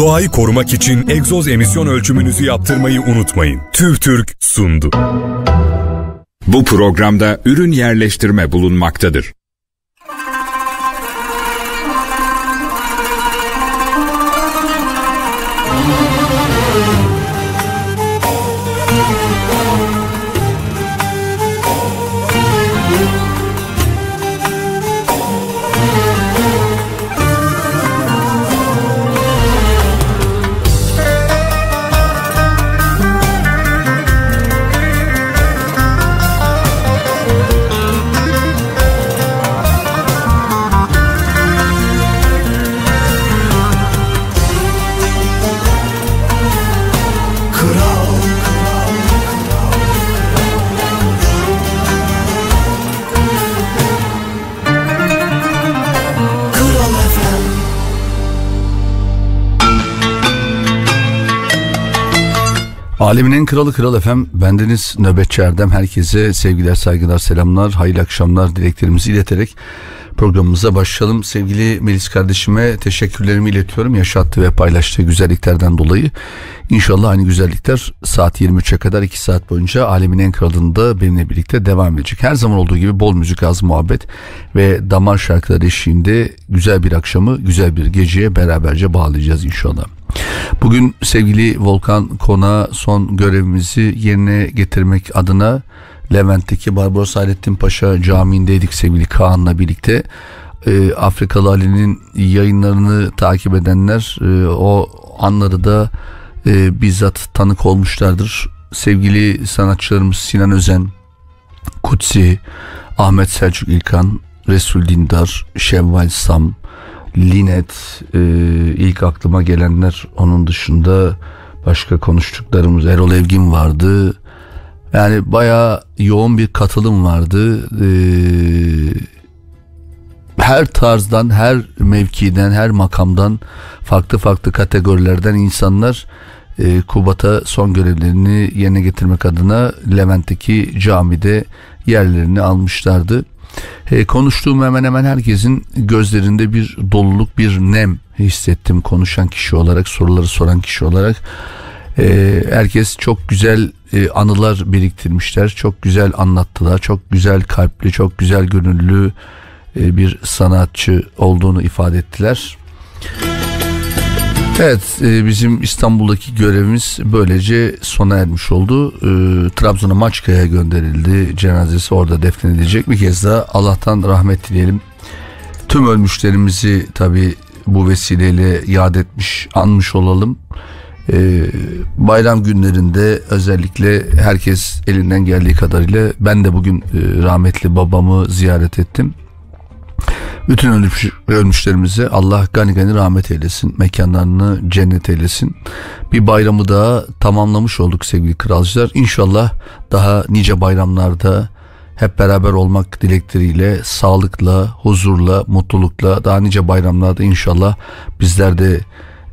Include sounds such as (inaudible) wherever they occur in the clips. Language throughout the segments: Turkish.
Doğayı korumak için egzoz emisyon ölçümünüzü yaptırmayı unutmayın. TÜVTÜRK sundu. Bu programda ürün yerleştirme bulunmaktadır. Alemin en kralı kral efem bendeniz nöbetçi Erdem herkese sevgiler saygılar selamlar hayırlı akşamlar dileklerimizi ileterek programımıza başlayalım. Sevgili Melis kardeşime teşekkürlerimi iletiyorum yaşattığı ve paylaştığı güzelliklerden dolayı. İnşallah aynı güzellikler saat 23'e kadar 2 saat boyunca Alemin en kralında benimle birlikte devam edecek. Her zaman olduğu gibi bol müzik az muhabbet ve damar şarkıları eşliğinde güzel bir akşamı güzel bir geceye beraberce bağlayacağız inşallah. Bugün sevgili Volkan Kona son görevimizi yerine getirmek adına Levent'teki Barbaros Hayrettin Paşa Camii'ndeydik sevgili Kaan'la birlikte. Ee, Afrikalı Ali'nin yayınlarını takip edenler e, o anları da e, bizzat tanık olmuşlardır. Sevgili sanatçılarımız Sinan Özen, Kutsi, Ahmet Selçuk İlkan, Resul Dindar, Şevval Sam, Linet e, ilk aklıma gelenler onun dışında başka konuştuklarımız Erol Evgin vardı. Yani bayağı yoğun bir katılım vardı. Ee, her tarzdan, her mevkiden, her makamdan, farklı farklı kategorilerden insanlar e, Kubat'a son görevlerini yerine getirmek adına Levent'teki camide yerlerini almışlardı. E, konuştuğum hemen hemen herkesin gözlerinde bir doluluk, bir nem hissettim konuşan kişi olarak, soruları soran kişi olarak. E, herkes çok güzel e, anılar biriktirmişler, çok güzel anlattılar, çok güzel kalpli, çok güzel gönüllü bir sanatçı olduğunu ifade ettiler. Evet e, bizim İstanbul'daki görevimiz böylece sona ermiş oldu. E, Trabzon'a Maçka'ya gönderildi. Cenazesi orada defnedilecek. Bir kez daha Allah'tan rahmet dileyelim. Tüm ölmüşlerimizi tabi bu vesileyle yad etmiş, anmış olalım. E, bayram günlerinde özellikle herkes elinden geldiği kadarıyla ben de bugün rahmetli babamı ziyaret ettim. Bütün ölmüş, ölmüşlerimize Allah gani gani rahmet eylesin. Mekanlarını cennet eylesin. Bir bayramı daha tamamlamış olduk sevgili kralcılar. İnşallah daha nice bayramlarda hep beraber olmak dilekleriyle sağlıkla, huzurla, mutlulukla daha nice bayramlarda inşallah bizler de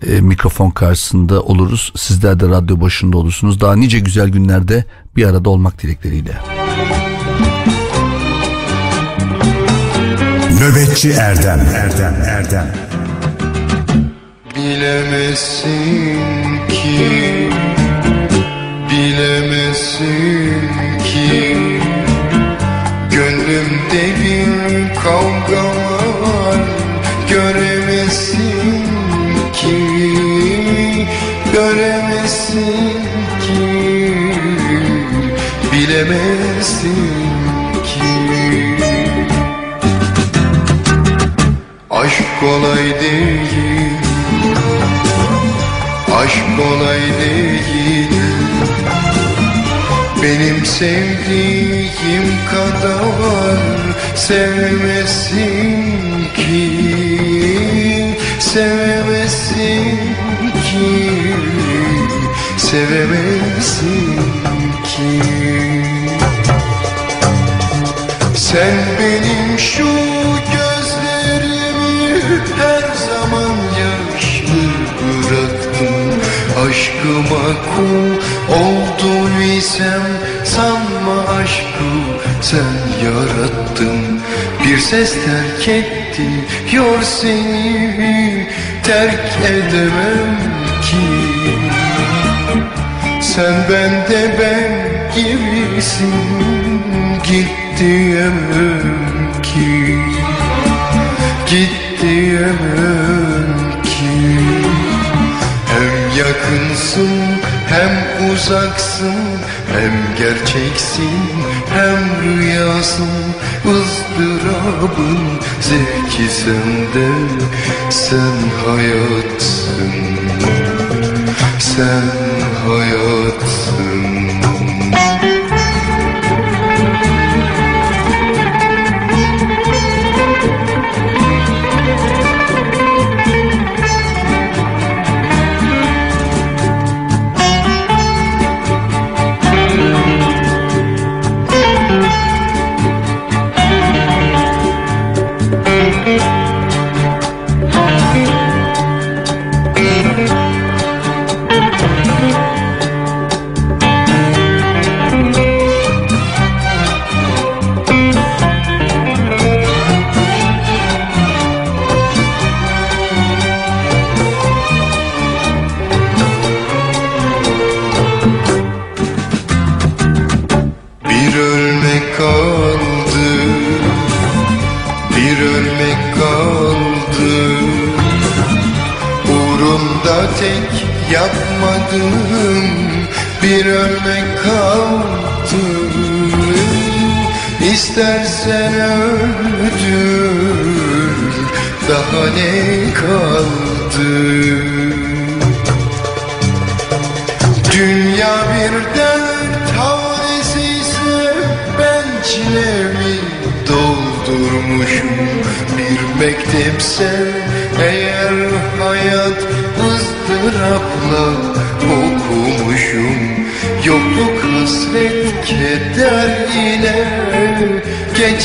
e, mikrofon karşısında oluruz. Sizler de radyo başında olursunuz. Daha nice güzel günlerde bir arada olmak dilekleriyle. Nöbetçi Erdem. Erdem Erdem. Bilemezsin ki Bilemezsin ki. Gönlümde bir kavga var Göremezsin ki. Göremezsin ki Bilemezsin kolay değil. Aşk kolay değil. Benim sevdiğim kadar Sevemezsin ki. Sevemezsin ki. Sevemezsin ki. Sen benim şu aşkıma kul oldun isem sanma aşkı sen yarattın. Bir ses terk etti yor seni. Terk edemem ki. Sen bende ben gibisin git diyemem ki. Git diyemem yakınsın hem uzaksın Hem gerçeksin hem rüyasın ızdırabın zevki sende. Sen hayatsın Sen hayatsın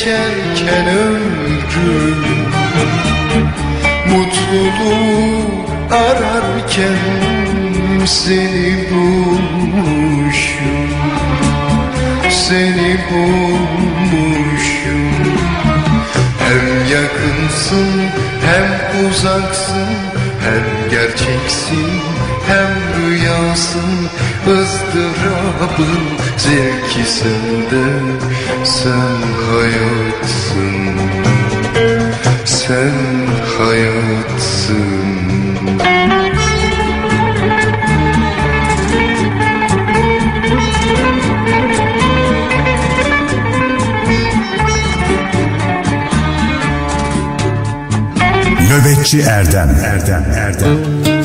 geçerken ömrüm Mutluluğu ararken seni bulmuşum. Seni bulmuşum. Hem yakınsın hem uzaksın Hem gerçeksin hem rüyasın ızdırabın zevki Sen hayatsın. Sen hayatsın. Nöbetçi Erdem. Erdem Erdem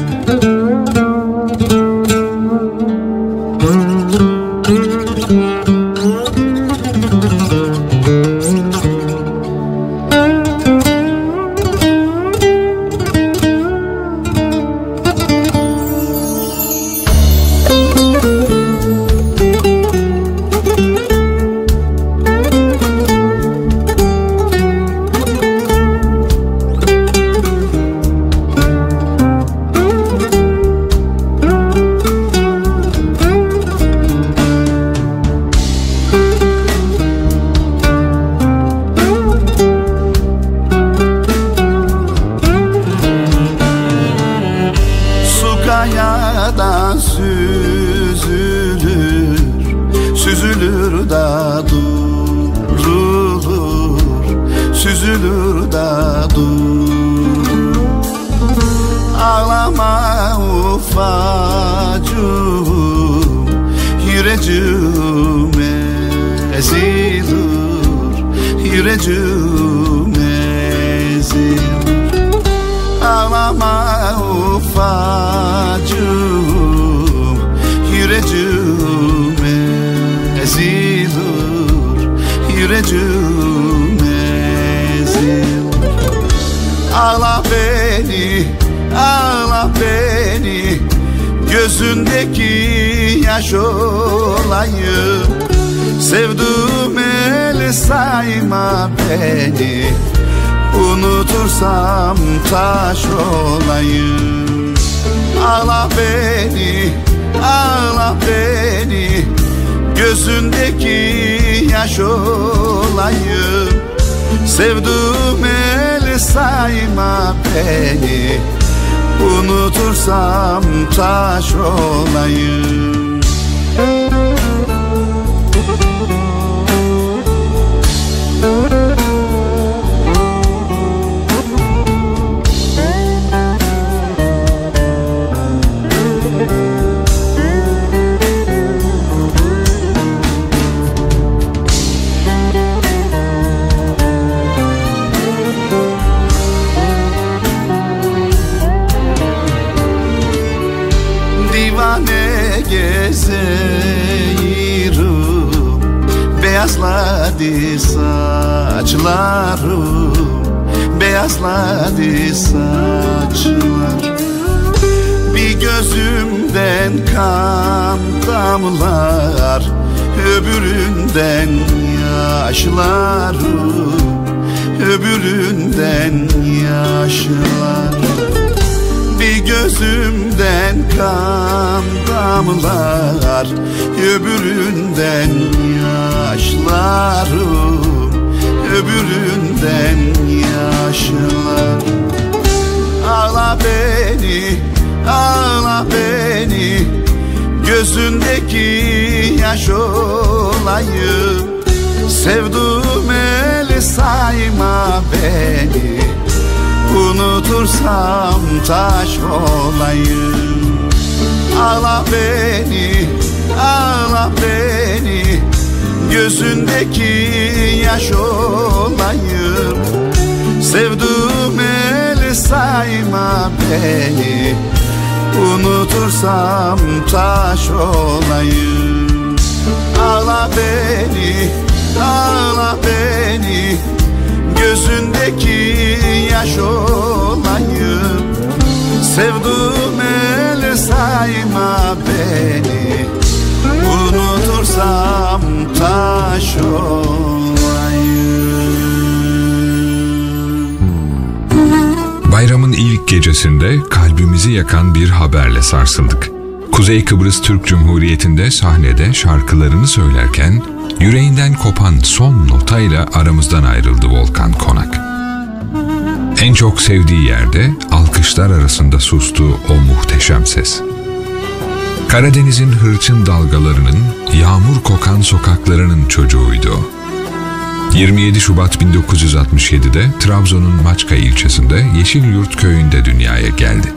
yaş olayım Sevduğum el sayma beni. Unutursam taş olayım. Ağla beni, ağla beni. Gözündeki yaş olayım. Sevduğum el sayma beni. Unutursam taş olayım Beyazladı saçlarım Beyazladı saçlar. Bir gözümden kan damlar Öbüründen yaşlarım Öbüründen yaşlar bir gözümden kan damlar Öbüründen yaşlarım Öbüründen yaşlar Ağla beni, ağla beni Gözündeki yaş olayım. Sevduğum eli sayma beni Unutursam taş olayım. Ağla beni, ağla beni Gözündeki yaş olayım. Sevduğum eli sayma beni Unutursam taş olayım. Ağla beni, ağla beni Gözündeki yaş olayım. Sevduğum el sayma beni Unutursam taş olayım Bayramın ilk gecesinde kalbimizi yakan bir haberle sarsıldık. Kuzey Kıbrıs Türk Cumhuriyeti'nde sahnede şarkılarını söylerken yüreğinden kopan son notayla aramızdan ayrıldı Volkan Konak. En çok sevdiği yerde alkışlar arasında sustu o muhteşem ses. Karadeniz'in hırçın dalgalarının, yağmur kokan sokaklarının çocuğuydu o. 27 Şubat 1967'de Trabzon'un Maçka ilçesinde Yeşilyurt köyünde dünyaya geldi.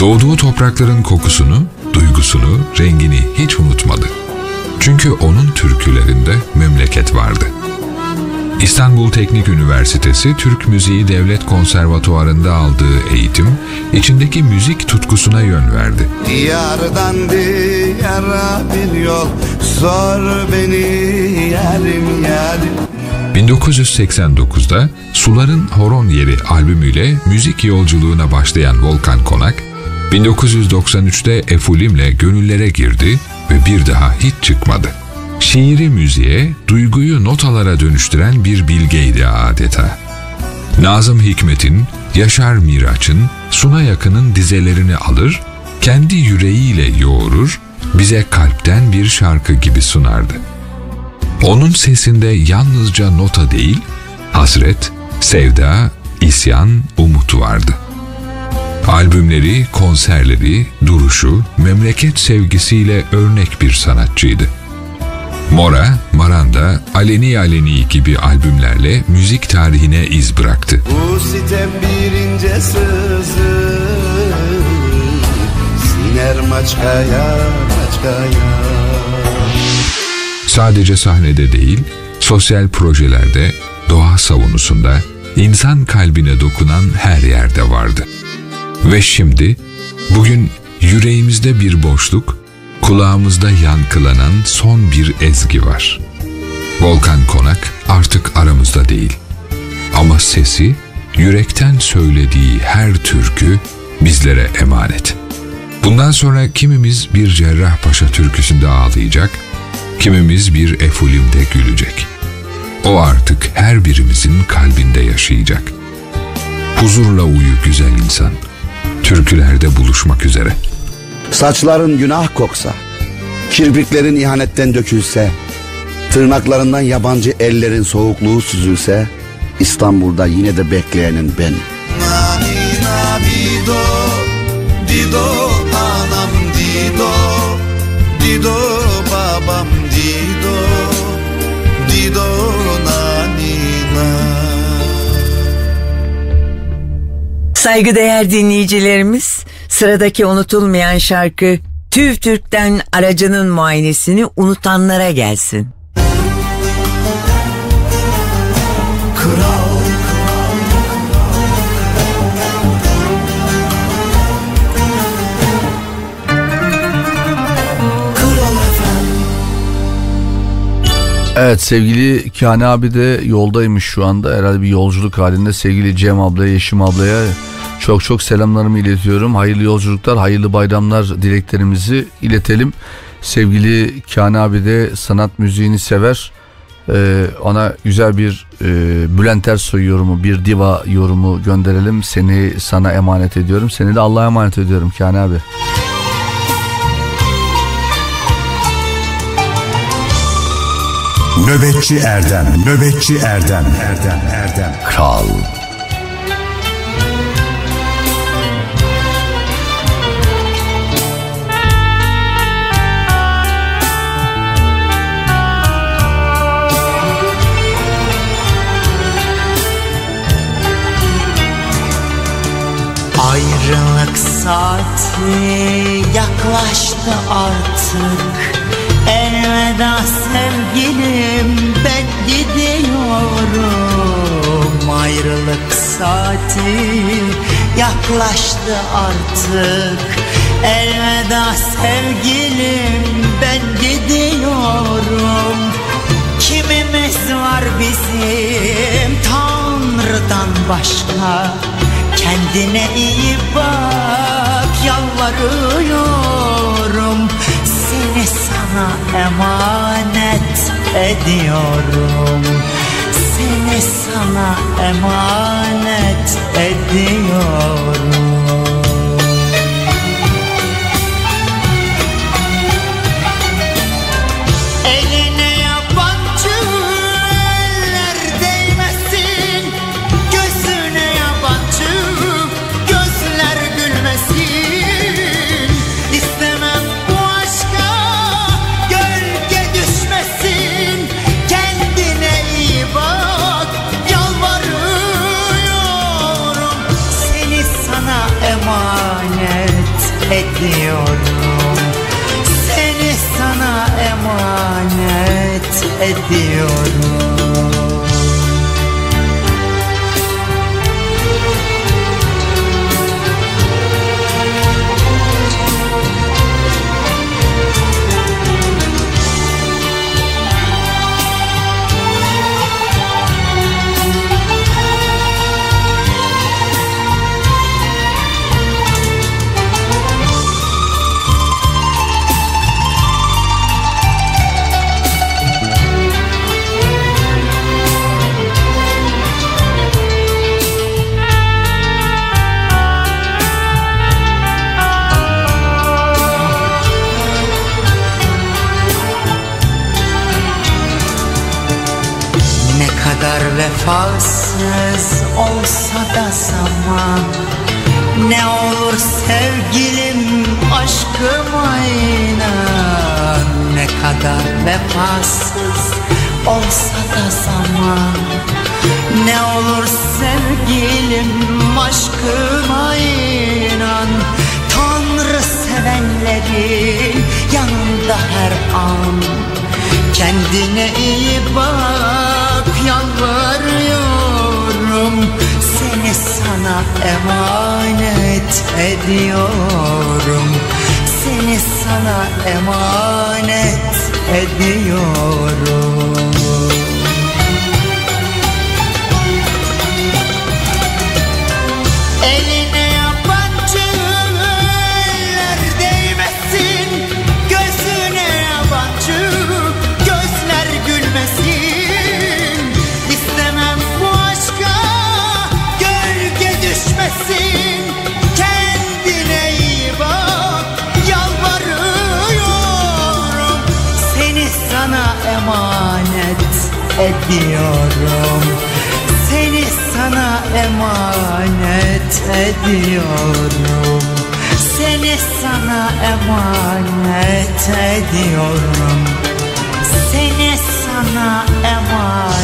Doğduğu toprakların kokusunu, duygusunu, rengini hiç unutmadı. Çünkü onun türkülerinde memleket vardı. İstanbul Teknik Üniversitesi Türk Müziği Devlet Konservatuvarı'nda aldığı eğitim, içindeki müzik tutkusuna yön verdi. Diyardan diyara bir yol Sor beni yarim yarim 1989'da Suların Horon Yeri albümüyle müzik yolculuğuna başlayan Volkan Konak, 1993'te Efulim'le gönüllere girdi ve bir daha hiç çıkmadı. Şiiri müziğe, duyguyu notalara dönüştüren bir bilgeydi adeta. Nazım Hikmet'in, Yaşar Miraç'ın, Suna Yakın'ın dizelerini alır, kendi yüreğiyle yoğurur, bize kalpten bir şarkı gibi sunardı. Onun sesinde yalnızca nota değil, hasret, sevda, isyan, umut vardı. Albümleri, konserleri, duruşu, memleket sevgisiyle örnek bir sanatçıydı. Mora, Maranda, Aleni Aleni gibi albümlerle müzik tarihine iz bıraktı. Bu sitem bir ince sızı Siner maçkaya maçkaya Sadece sahnede değil, sosyal projelerde, doğa savunusunda, insan kalbine dokunan her yerde vardı. Ve şimdi, bugün yüreğimizde bir boşluk, kulağımızda yankılanan son bir ezgi var. Volkan Konak artık aramızda değil. Ama sesi, yürekten söylediği her türkü bizlere emanet. Bundan sonra kimimiz bir Cerrahpaşa türküsünde ağlayacak, kimimiz bir efulimde gülecek. O artık her birimizin kalbinde yaşayacak. Huzurla uyu güzel insan. Türkülerde buluşmak üzere. Saçların günah koksa, kirpiklerin ihanetten dökülse, tırnaklarından yabancı ellerin soğukluğu süzülse, İstanbul'da yine de bekleyenin ben. Nani, nani, do, dido, anam, dido, dido, babam, dido, dido, nani, nani. Saygıdeğer dinleyicilerimiz sıradaki unutulmayan şarkı TÜV TÜRK'ten aracının muayenesini unutanlara gelsin. Kral Evet sevgili Kani abi de yoldaymış şu anda. Herhalde bir yolculuk halinde. Sevgili Cem ablaya Yeşim ablaya çok çok selamlarımı iletiyorum. Hayırlı yolculuklar, hayırlı bayramlar dileklerimizi iletelim. Sevgili Kani abi de sanat müziğini sever. Ee, ona güzel bir e, Bülent Ersoy yorumu, bir diva yorumu gönderelim. Seni sana emanet ediyorum. Seni de Allah'a emanet ediyorum Kani abi. Nöbetçi Erdem, Nöbetçi Erdem, Erdem, Erdem. Kral. Saati yaklaştı artık. Elveda sevgilim ben gidiyorum. Ayrılık saati yaklaştı artık. Elveda sevgilim ben gidiyorum. Kimimiz var bizim Tanrı'dan başka Kendine iyi bak yalvarıyorum. Seni sana emanet ediyorum. Seni sana emanet ediyorum emanet vefasız olsa da zaman. Ne olur sevgilim aşkıma inan Ne kadar vefasız olsa da zaman. Ne olur sevgilim aşkıma inan Tanrı sevenlerin yanında her an Kendine iyi bak yalvarıyorum. Seni sana emanet ediyorum. Seni sana emanet ediyorum ediyorum. Seni sana emanet ediyorum. Seni sana emanet ediyorum. Seni sana emanet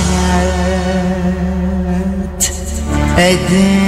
ediyorum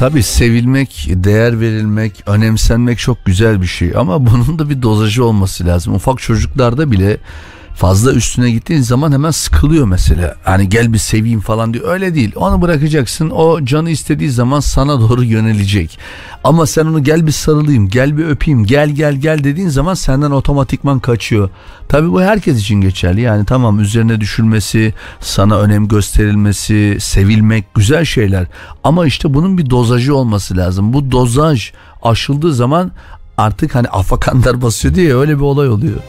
Tabii sevilmek, değer verilmek, önemsenmek çok güzel bir şey ama bunun da bir dozajı olması lazım. Ufak çocuklarda bile fazla üstüne gittiğin zaman hemen sıkılıyor mesela. Hani gel bir seveyim falan diyor. Öyle değil. Onu bırakacaksın. O canı istediği zaman sana doğru yönelecek. Ama sen onu gel bir sarılayım, gel bir öpeyim, gel gel gel dediğin zaman senden otomatikman kaçıyor. Tabii bu herkes için geçerli. Yani tamam üzerine düşülmesi, sana önem gösterilmesi, sevilmek güzel şeyler. Ama işte bunun bir dozajı olması lazım. Bu dozaj aşıldığı zaman artık hani afakanlar basıyor diye öyle bir olay oluyor.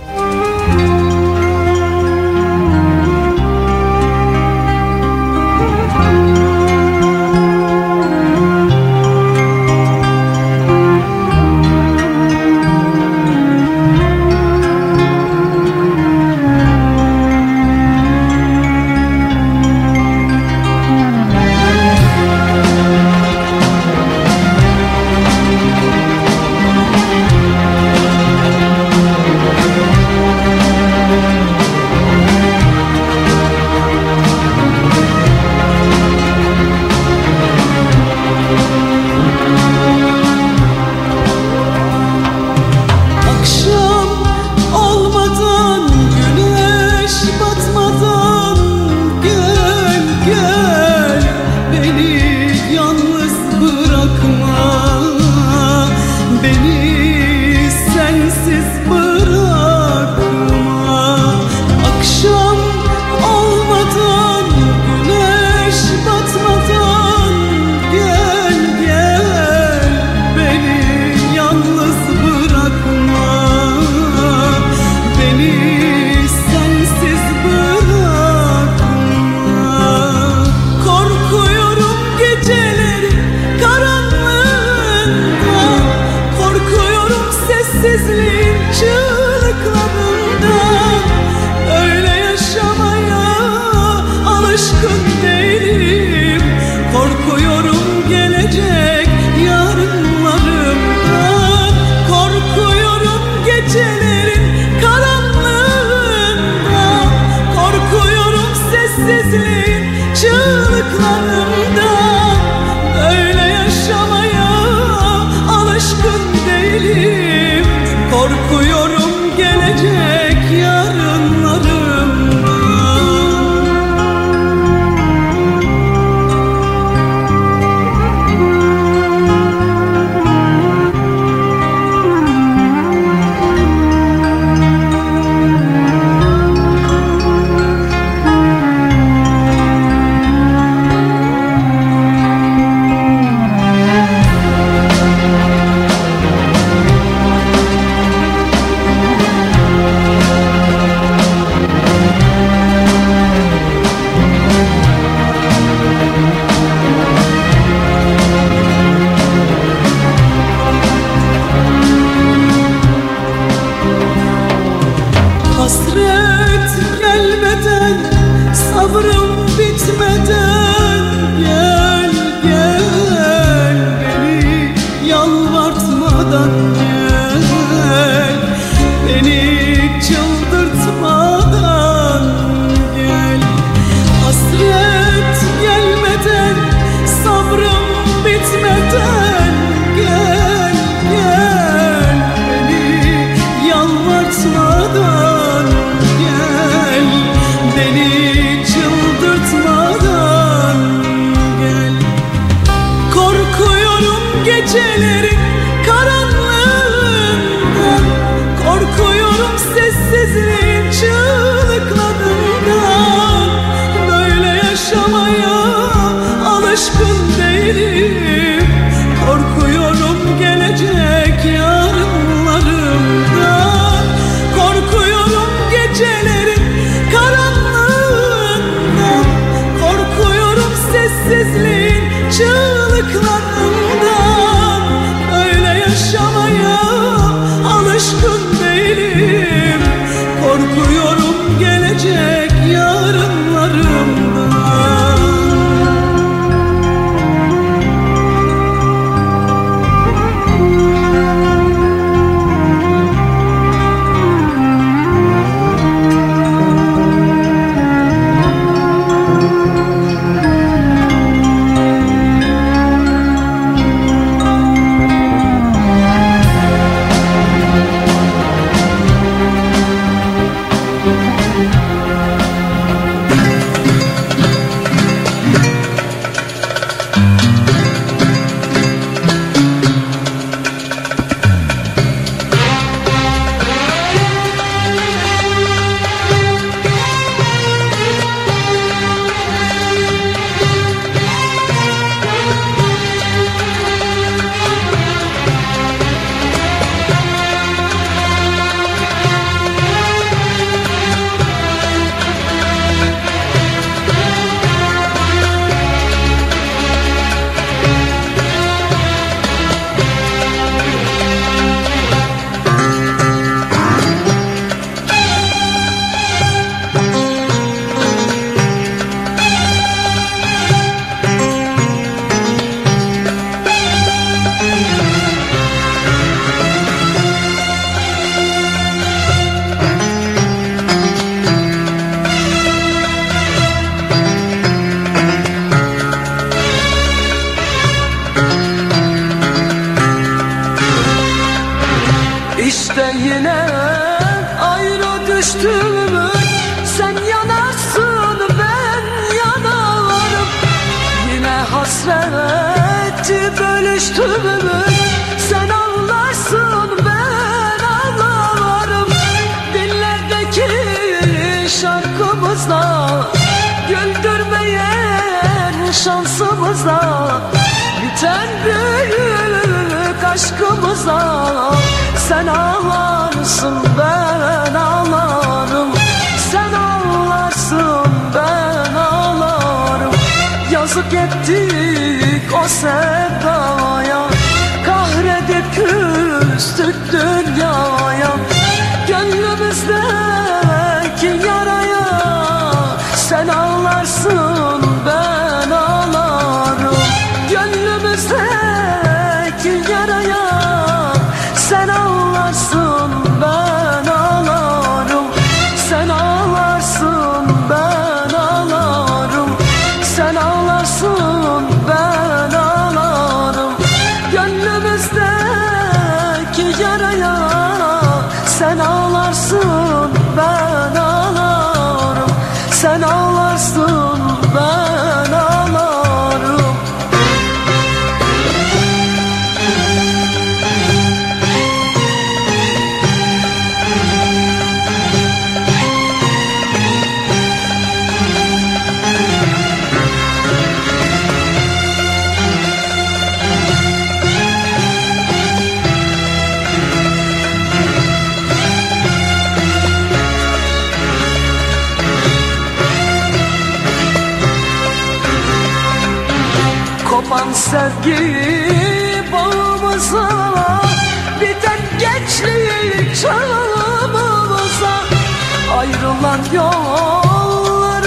yollarımıza.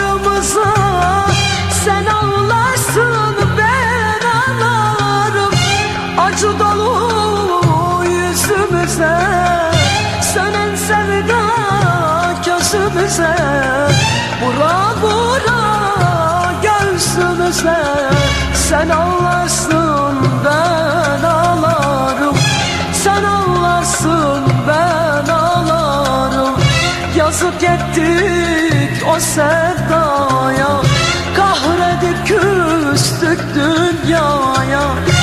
Sen ağlarsın ben ağlarım Acı dolu yüzümüze. Sönen sevda gözümüze Vura vura göğsümüze. Sen ağlarsın ben ağlarım Sen ağlarsın ben ağlarım Yazık yeter gittik o sevdaya. Kahredip küstük dünyaya.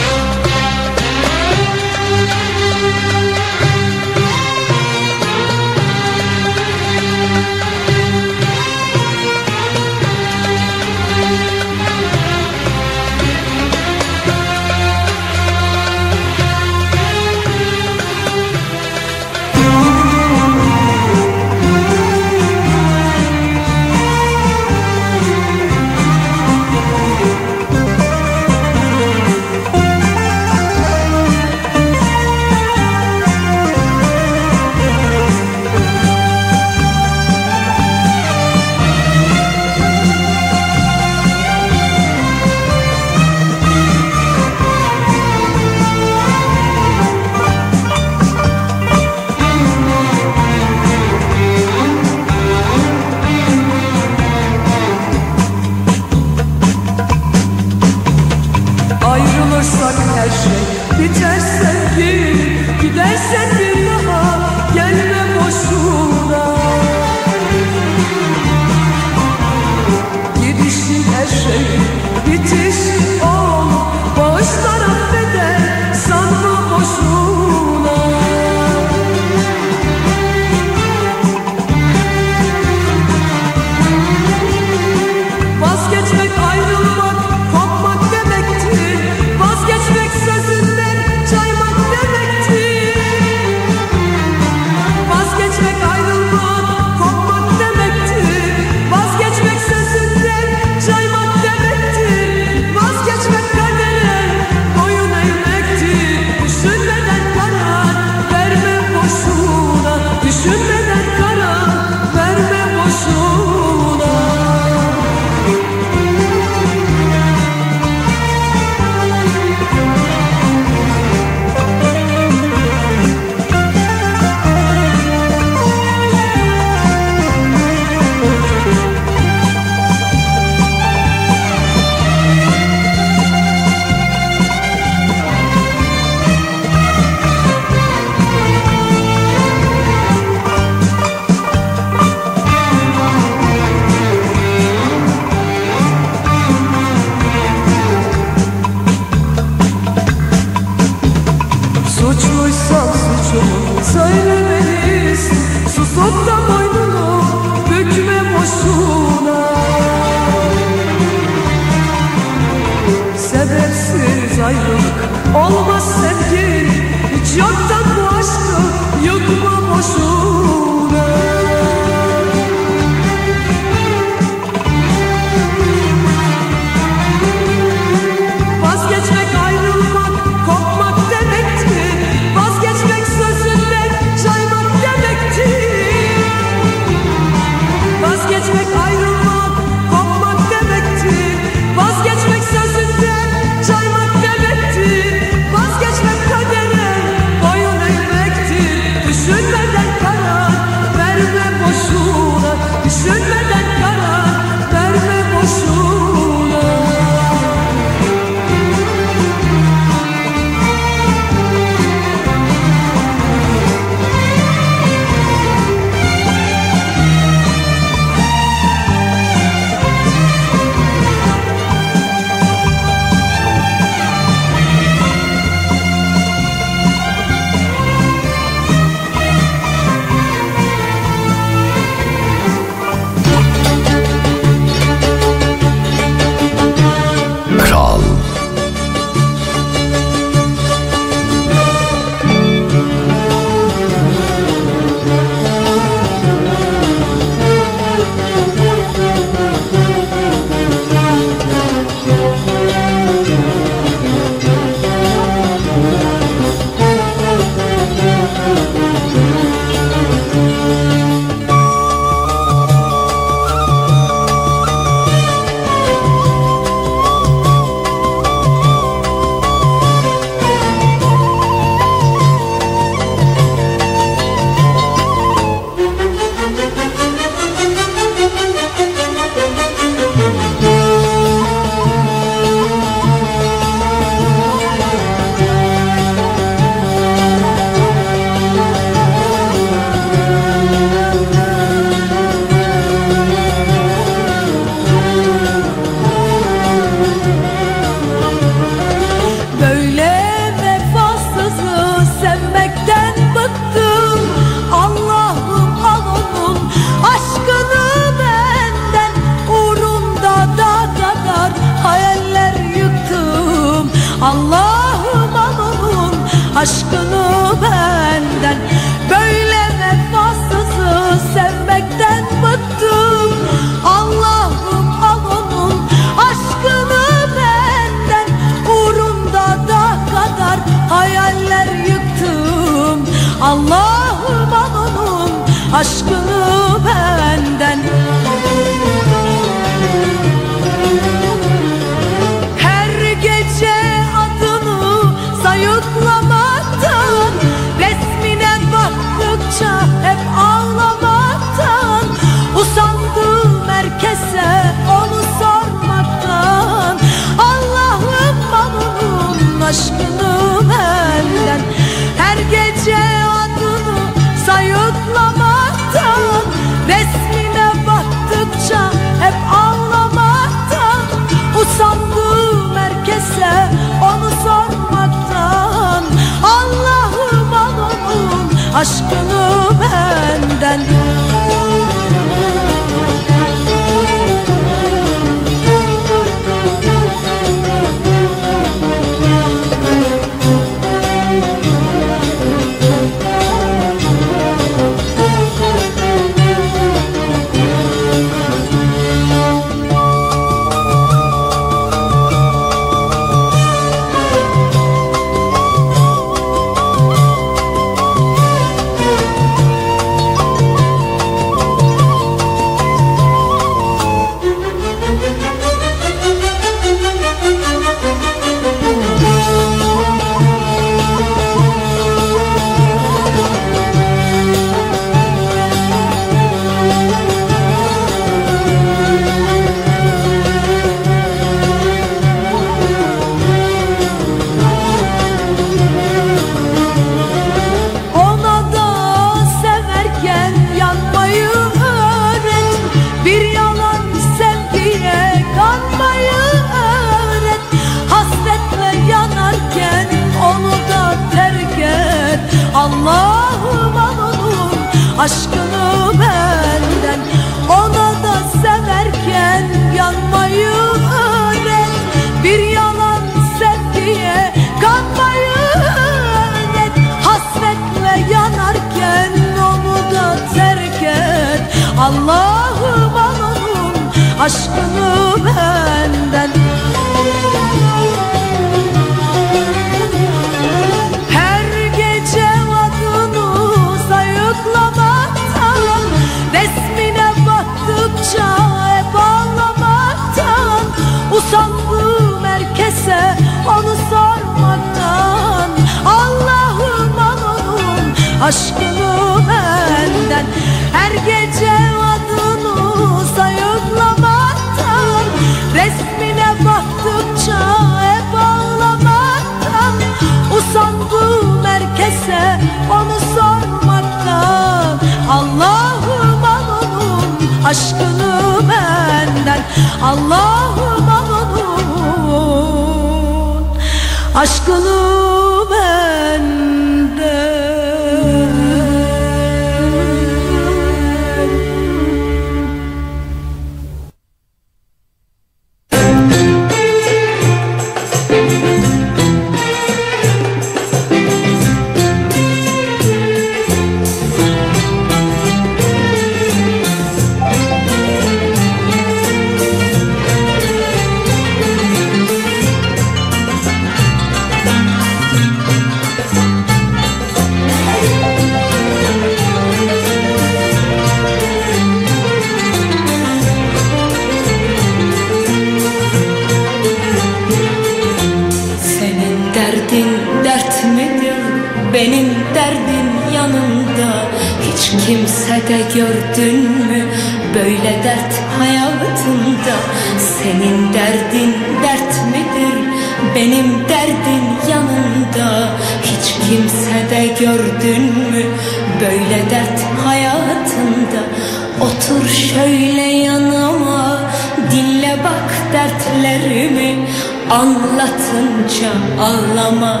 Anlatınca ağlama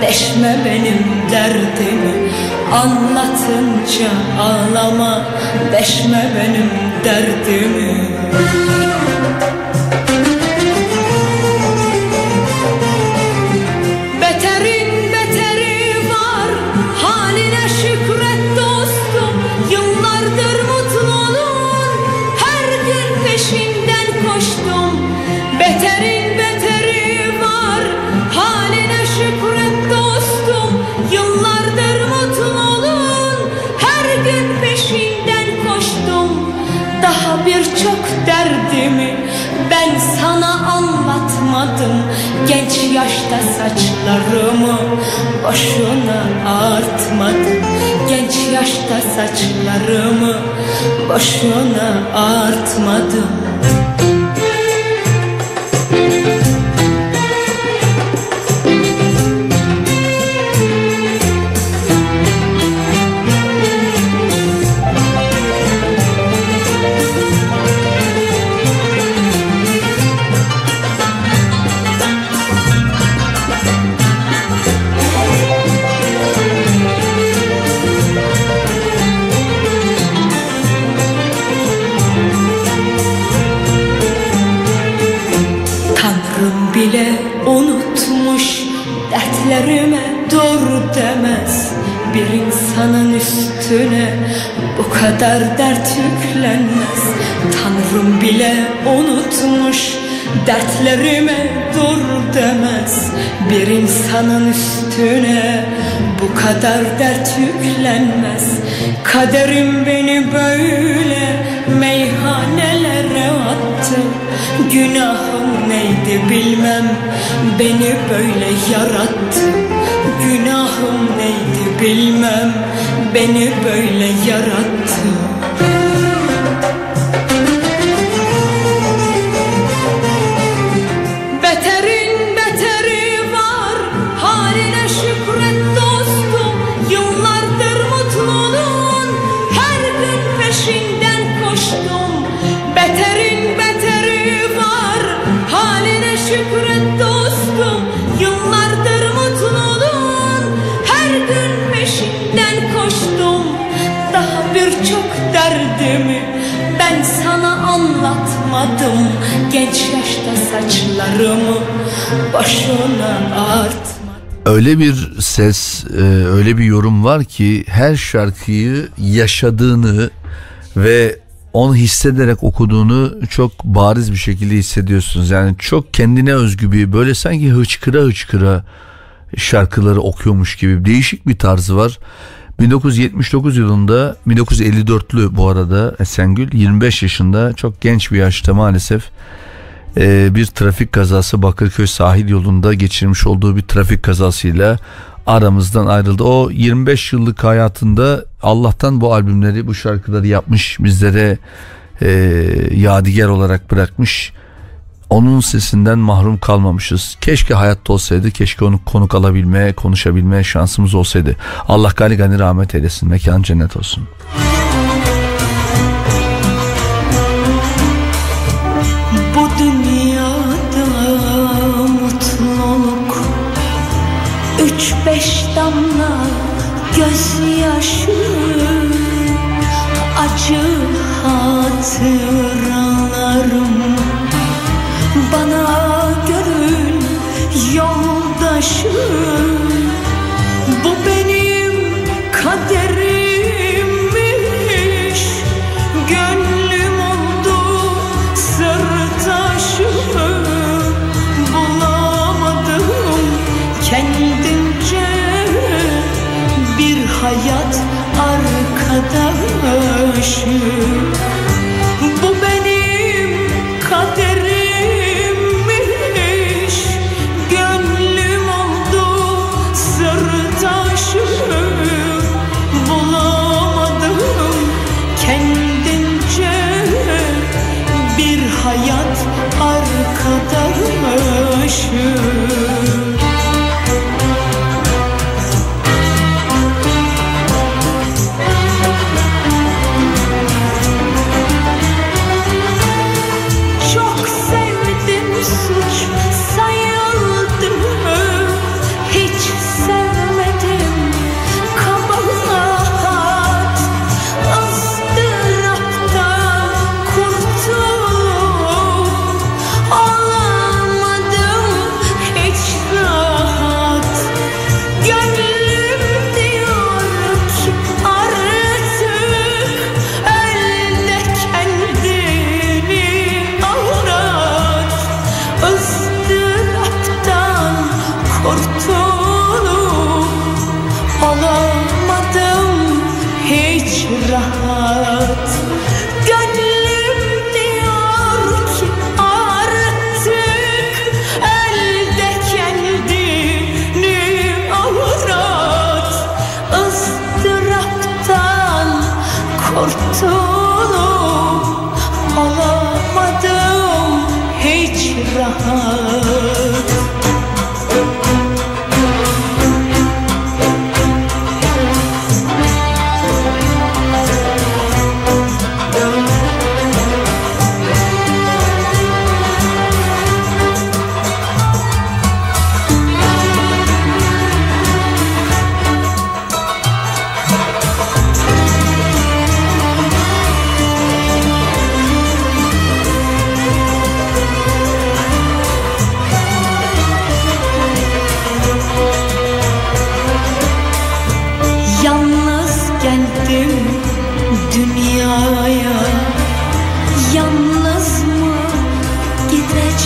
deşme benim derdimi. Anlatınca ağlama deşme benim derdimi. Saçlarımı boşuna artmadım Genç yaşta saçlarımı boşuna artmadım insanın üstüne bu kadar dert yüklenmez. Kaderim beni böyle meyhanelere attı. Günahım neydi bilmem beni böyle yarattı. Günahım neydi bilmem beni böyle yarattı saçlarımı başına art Öyle bir ses, e, öyle bir yorum var ki her şarkıyı yaşadığını ve onu hissederek okuduğunu çok bariz bir şekilde hissediyorsunuz. Yani çok kendine özgü bir böyle sanki hıçkıra hıçkıra şarkıları okuyormuş gibi değişik bir tarzı var. 1979 yılında 1954'lü bu arada Esengül 25 yaşında çok genç bir yaşta maalesef e, bir trafik kazası Bakırköy sahil yolunda geçirmiş olduğu bir trafik kazasıyla aramızdan ayrıldı. O 25 yıllık hayatında Allah'tan bu albümleri bu şarkıları yapmış bizlere e, yadigar olarak bırakmış. Onun sesinden mahrum kalmamışız. Keşke hayatta olsaydı, keşke onu konuk alabilme, konuşabilme şansımız olsaydı. Allah gani gani rahmet eylesin, mekan cennet olsun. Bu Üç beş damla gözyaşı Acı hatıralarım düşür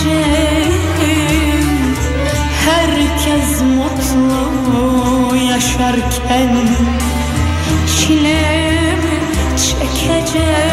için Herkes mutlu yaşarken Çile çekecek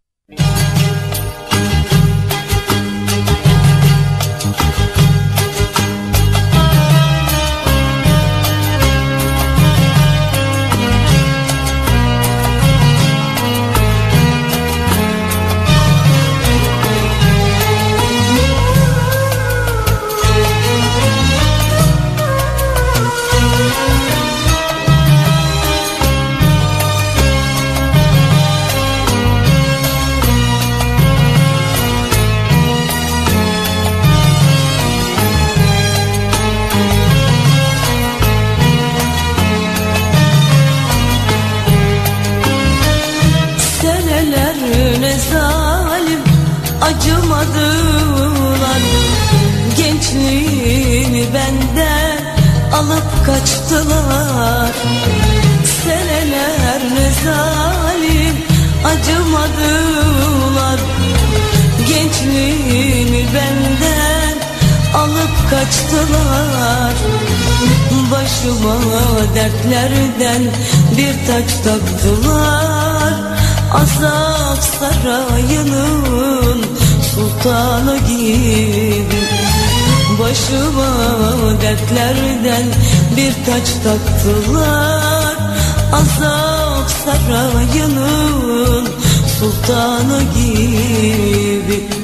Sultanı gibi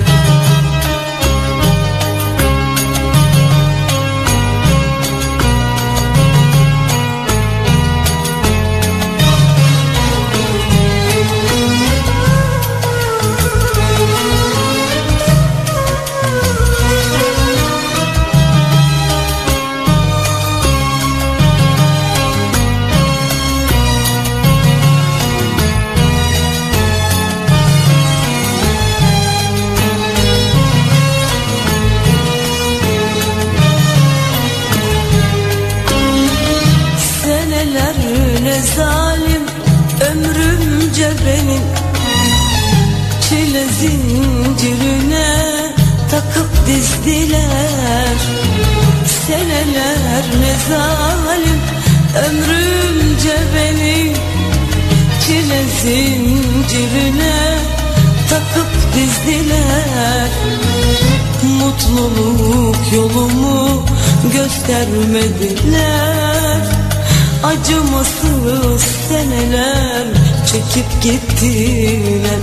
acımasız seneler çekip gittiler.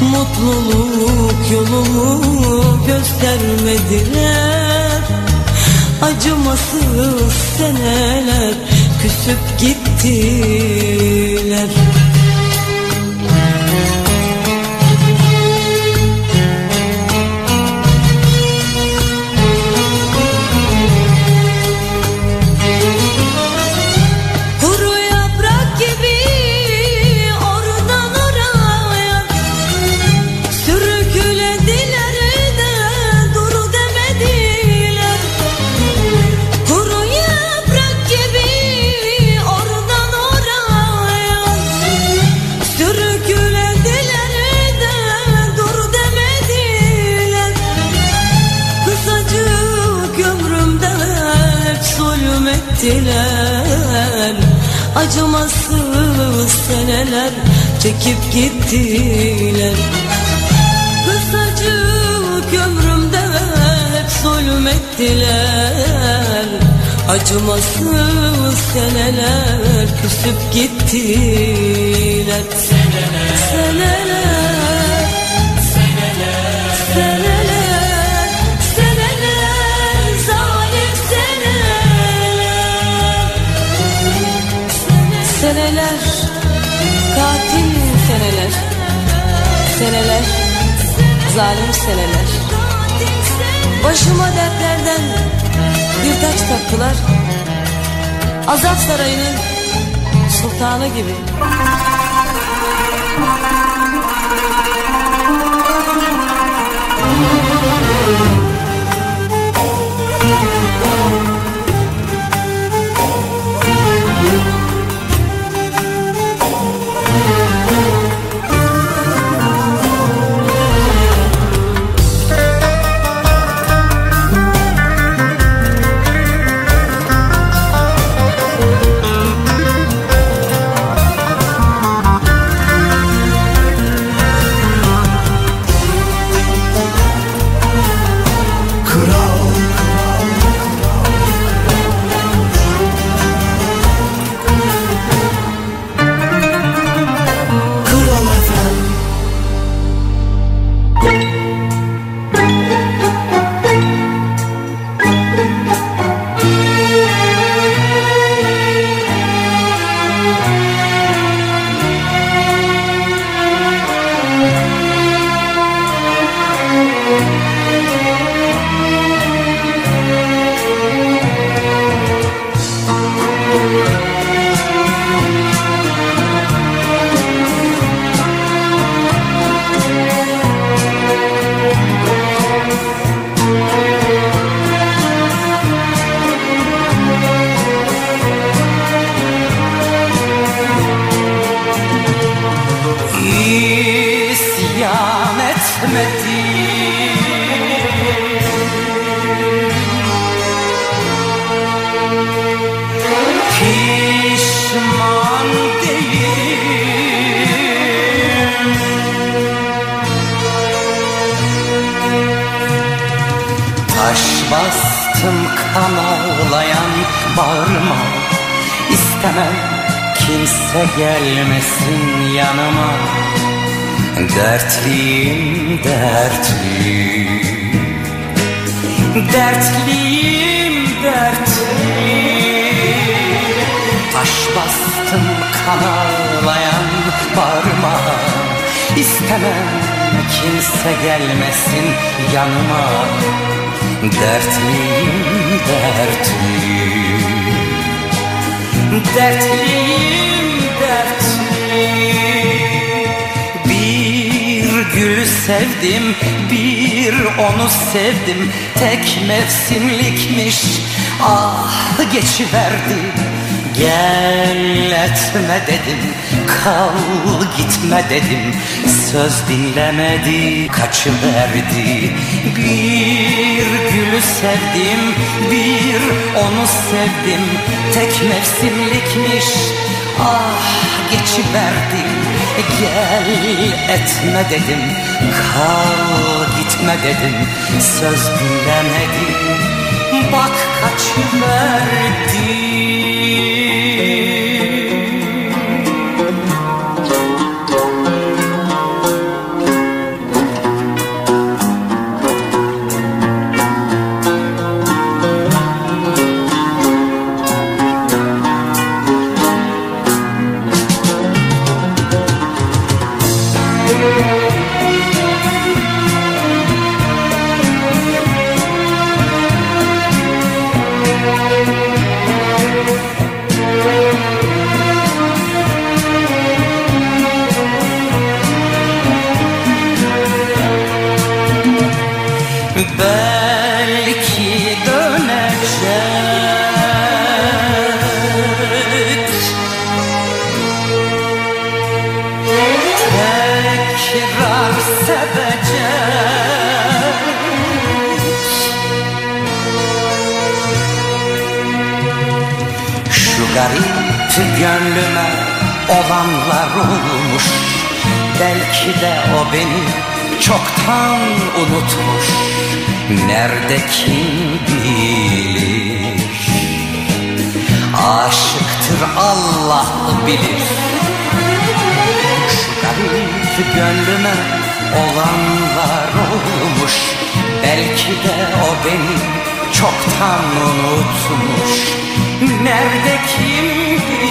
Mutluluk yolumu göstermediler. Acımasız seneler küsüp gittiler. seneler çekip gittiler. Kısacık ömrümde hep zulüm ettiler Acımasız seneler küsüp gittiler. Seneler, seneler. Seneler, zalim seneler. Başıma dertlerden bir taç taktılar. Azap sarayının sultanı gibi. Etme dedim Kal gitme dedim. Söz dinlemedi Kaçıverdi. Bir gülü sevdim Bir onu sevdim. Tek mevsimlikmiş Ah geçiverdi Gel etme dedim Kal gitme dedim. Söz dinlemedi Bak kaçıverdi gönlüme olanlar olmuş. Belki de o beni çoktan unutmuş. Nerede kim bilir? Aşıktır Allah bilir. Şu garip gönlüme olanlar olmuş. Belki de o beni çoktan unutmuş. Nerede kim bilir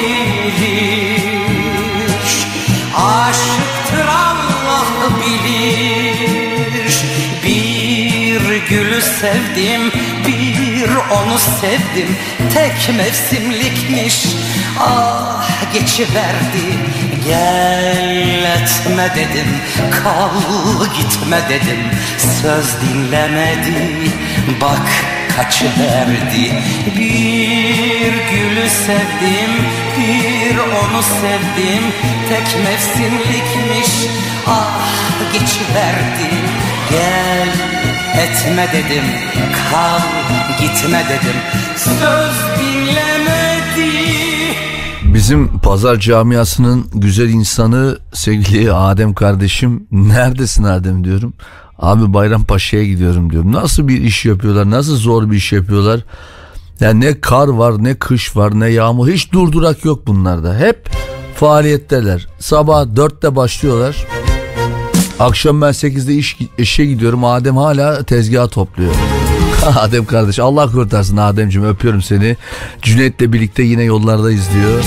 Aşıktır Allah bilir. Bir gülü sevdim bir onu sevdim. Tek mevsimlikmiş. Ah geçiverdi. Gel etme dedim kal gitme dedim. Söz dinlemedi bak kaçıverdi. Bir gülü sevdim bir onu sevdim Tek mevsimlikmiş ah geçiverdi Gel etme dedim kal gitme dedim Söz dinlemedi Bizim pazar camiasının güzel insanı sevgili Adem kardeşim neredesin Adem diyorum. Abi Bayrampaşa'ya gidiyorum diyorum. Nasıl bir iş yapıyorlar? Nasıl zor bir iş yapıyorlar? Yani ne kar var, ne kış var, ne yağmur. Hiç durdurak yok bunlarda. Hep faaliyetteler. Sabah dörtte başlıyorlar. Akşam ben 8'de iş, işe gidiyorum. Adem hala tezgah topluyor. (laughs) Adem kardeş Allah kurtarsın Ademciğim öpüyorum seni. Cüneyt'le birlikte yine yollardayız diyor.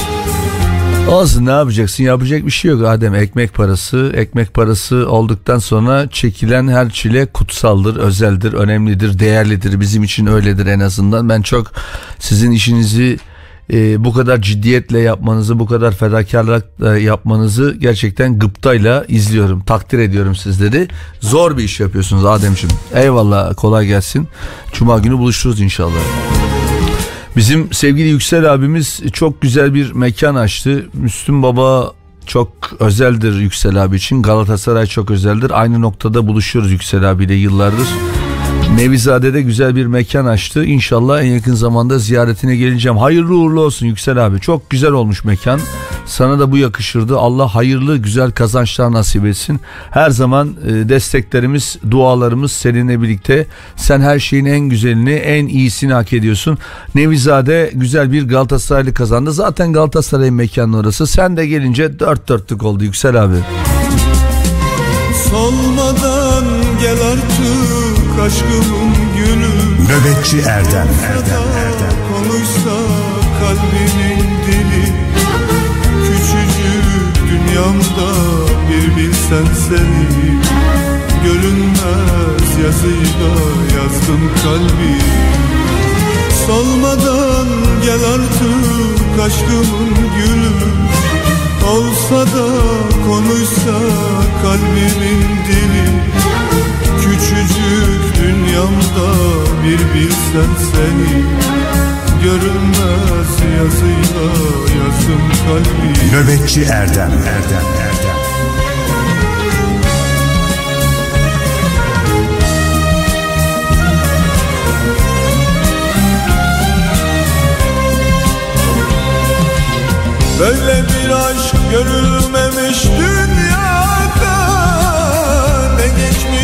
Olsun ne yapacaksın? Yapacak bir şey yok. Adem ekmek parası ekmek parası olduktan sonra çekilen her çile kutsaldır özeldir önemlidir değerlidir. Bizim için öyledir en azından. Ben çok sizin işinizi e, bu kadar ciddiyetle yapmanızı bu kadar fedakarlıkla yapmanızı gerçekten gıptayla izliyorum takdir ediyorum sizleri. Zor bir iş yapıyorsunuz Ademciğim. Eyvallah kolay gelsin. Cuma günü buluşuruz inşallah. Bizim sevgili Yüksel abimiz çok güzel bir mekan açtı. Müslüm Baba çok özeldir Yüksel abi için. Galatasaray çok özeldir. Aynı noktada buluşuyoruz Yüksel abiyle yıllardır. Nevizade'de güzel bir mekan açtı. İnşallah en yakın zamanda ziyaretine geleceğim. Hayırlı uğurlu olsun Yüksel abi. Çok güzel olmuş mekan. Sana da bu yakışırdı. Allah hayırlı güzel kazançlar nasip etsin. Her zaman e, desteklerimiz, dualarımız seninle birlikte. Sen her şeyin en güzelini, en iyisini hak ediyorsun. Nevizade güzel bir Galatasaraylı kazandı. Zaten Galatasaray'ın mekanı orası. Sen de gelince dört dörtlük oldu Yüksel abi. Solmadan gel artık aşkımın gülü Nöbetçi Erdem Erdem Erdem Konuşsa kalbimin Dünyamda bir bilsen seni Görünmez yazıyla yazdım kalbi. Solmadan gel artık aşkımın gülü Olsa da konuşsa kalbimin dili. Küçücük dünyamda bir bilsen seni görünmez yazıyla yazdım kalbi. Nöbetçi Erdem Erdem Erdem. Böyle bir aşk görülmemiş dünyada. Ne geçmişte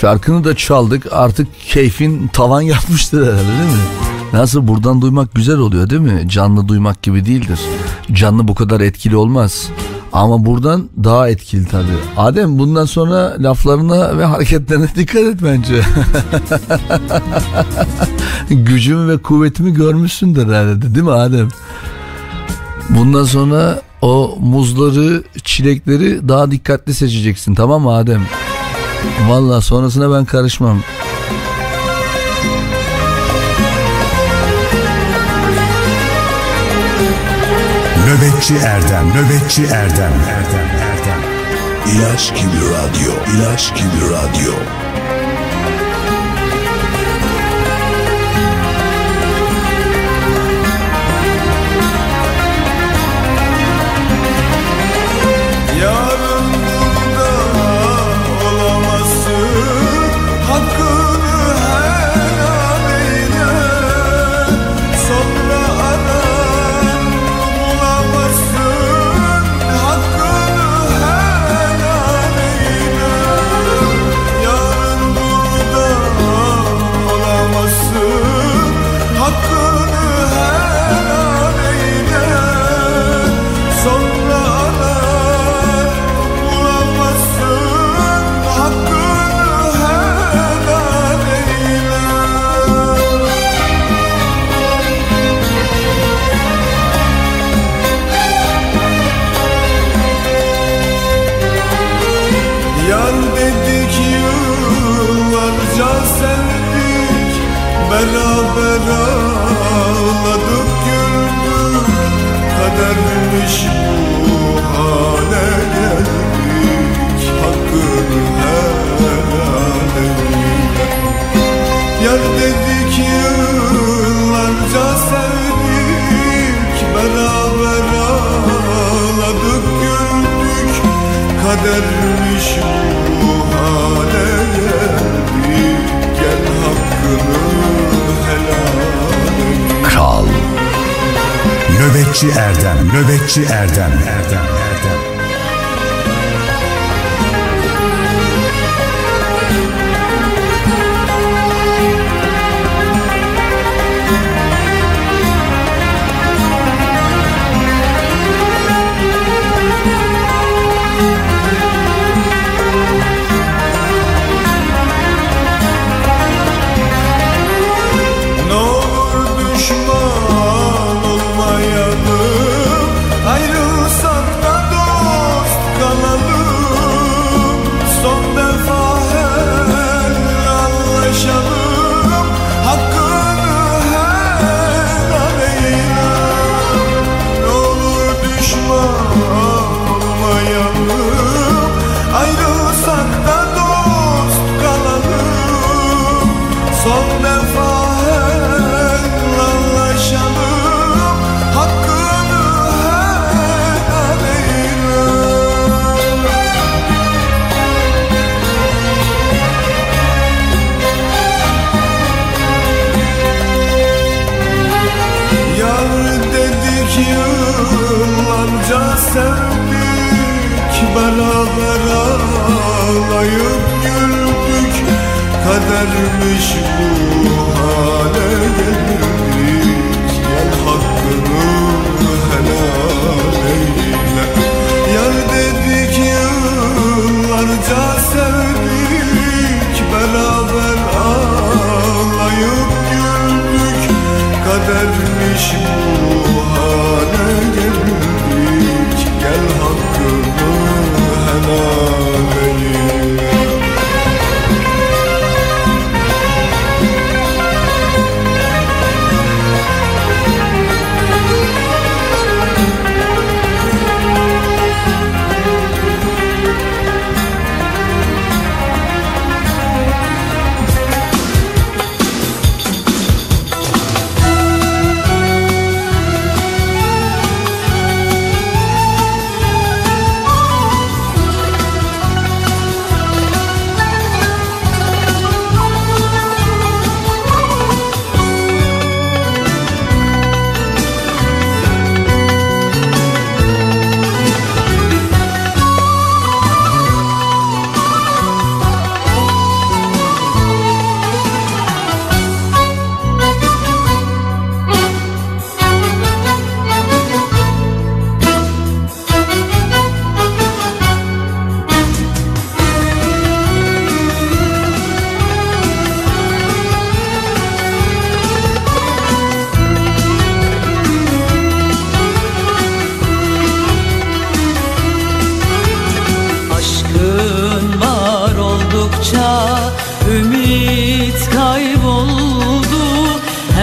şarkını da çaldık artık keyfin tavan (laughs) yapmıştır herhalde değil mi? Nasıl buradan duymak güzel oluyor değil mi? Canlı duymak gibi değildir. Canlı bu kadar etkili olmaz. Ama buradan daha etkili tabii. Adem bundan sonra laflarına ve hareketlerine (laughs) dikkat et bence. (laughs) Gücümü ve kuvvetimi görmüşsündür herhalde değil mi Adem? Bundan sonra o muzları, çilekleri daha dikkatli seçeceksin tamam mı Adem? Vallahi sonrasına ben karışmam. Nöbetçi Erdem Nöbetçi Erdem Erdem Erdem İlaç gibi radyo, ilaç gibi radyo. Sevdik Beraber ağladık güldük. Kadermiş bu hale geldik Hakkını helal eyle. Yar dedik yıllarca sevdik Beraber ağladık güldük. Kadermiş bu hale Kral Nöbetçi Erdem Nöbetçi Erdem Erdem, Erdem. ağlayıp güldük Kadermiş bu hale geldik. Gel hakkını helal eyle. Yar dedik yıllarca sevdik. Beraber ağlayıp güldük Kadermiş bu hale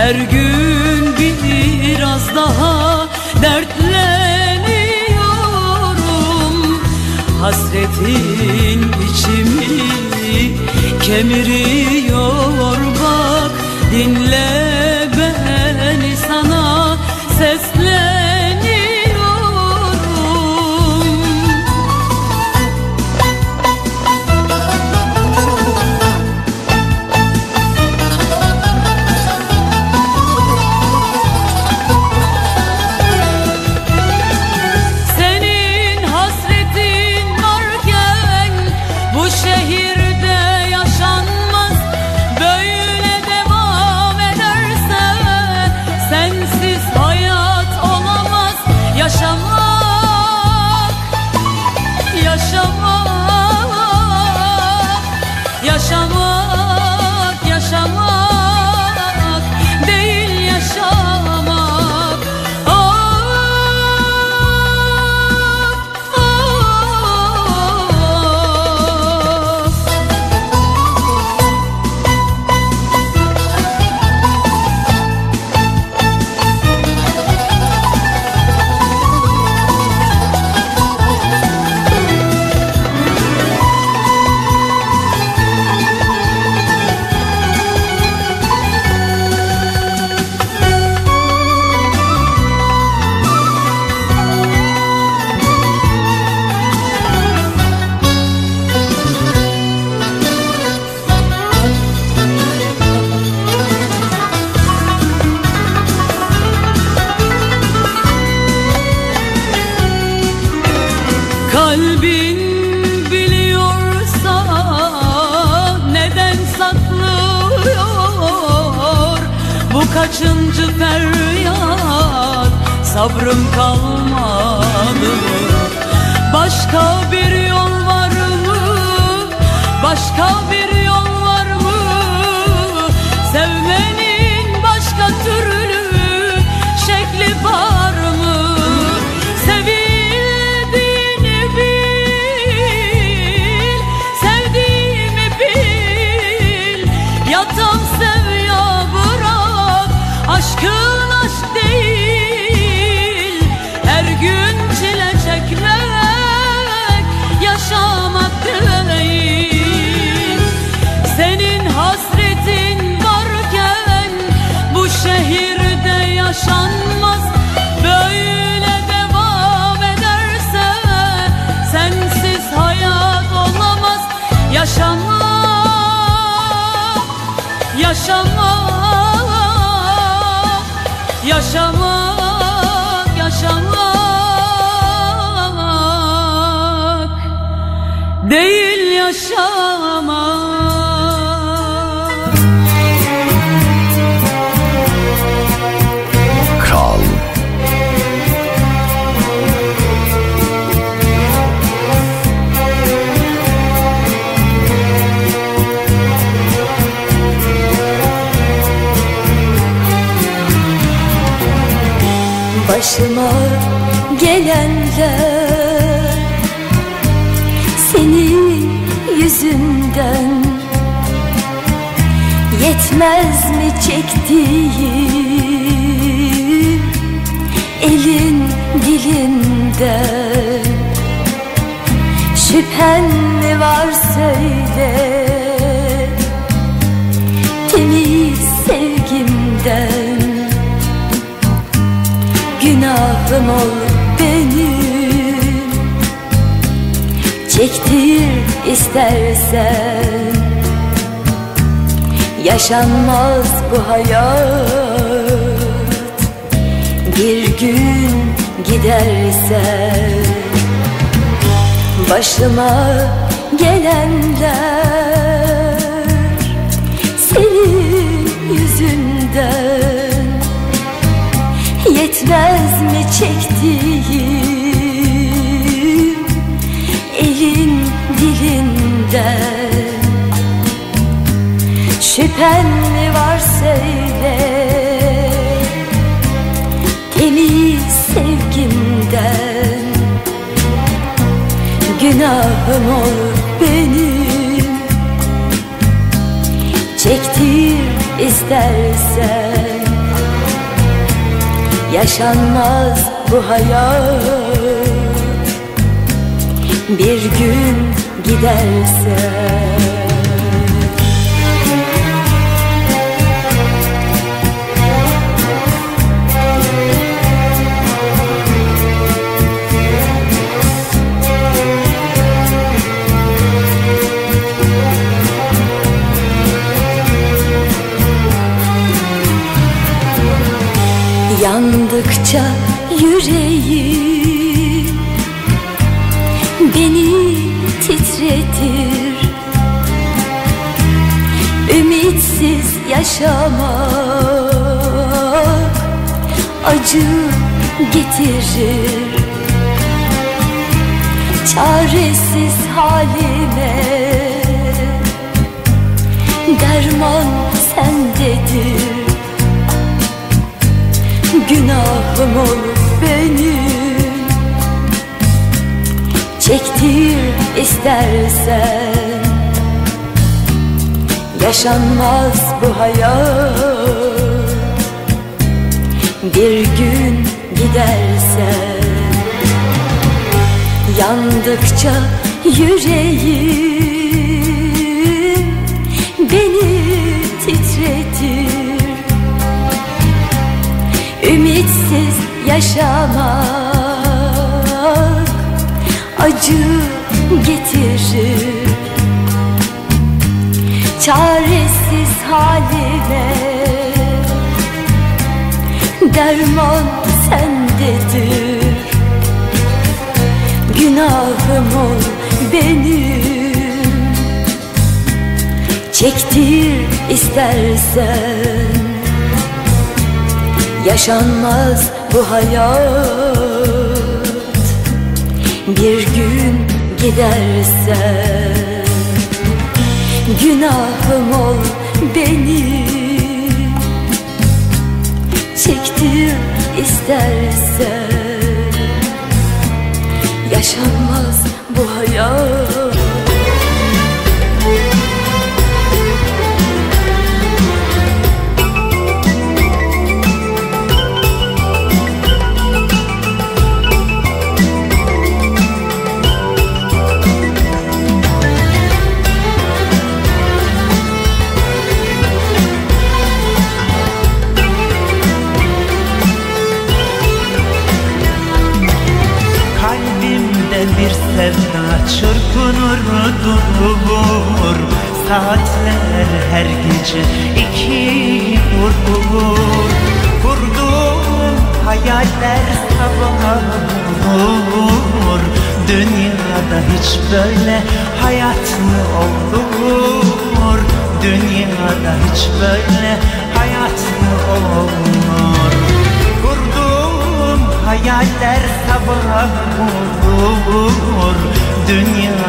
Her gün biraz daha dertleniyorum. Hasretin içimi kemiriyor bak dinle. Yetmez mi çektiğim Elin dilinden Şüphen mi var söyle Temiz sevgimden? Günahım ol benim Çektir istersen Yaşanmaz bu hayat. Bir gün gidersen Başıma gelenler Senin yüzünden. Yetmez mi çektiğim Elin dilinden Şüphen var söyle. Temiz sevgimden. Günahım ol benim. Çektir istersen. Yaşanmaz bu hayat. Bir gün giderse yaşamak Acı getirir. Çaresiz halime Derman sendedir. Günahım ol benim. Çektir istersen Yaşanmaz bu hayat. Bir gün gidersen Yandıkça yüreğim Beni titretir. Ümitsiz yaşamak acı getirir Çaresiz haline. Derman sendedir. Günahım ol benim. Çektir istersen. Yaşanmaz bu hayat. Bir gün gidersen. Günahım ol benim Çektir istersen. Yaşanmaz bu hayat.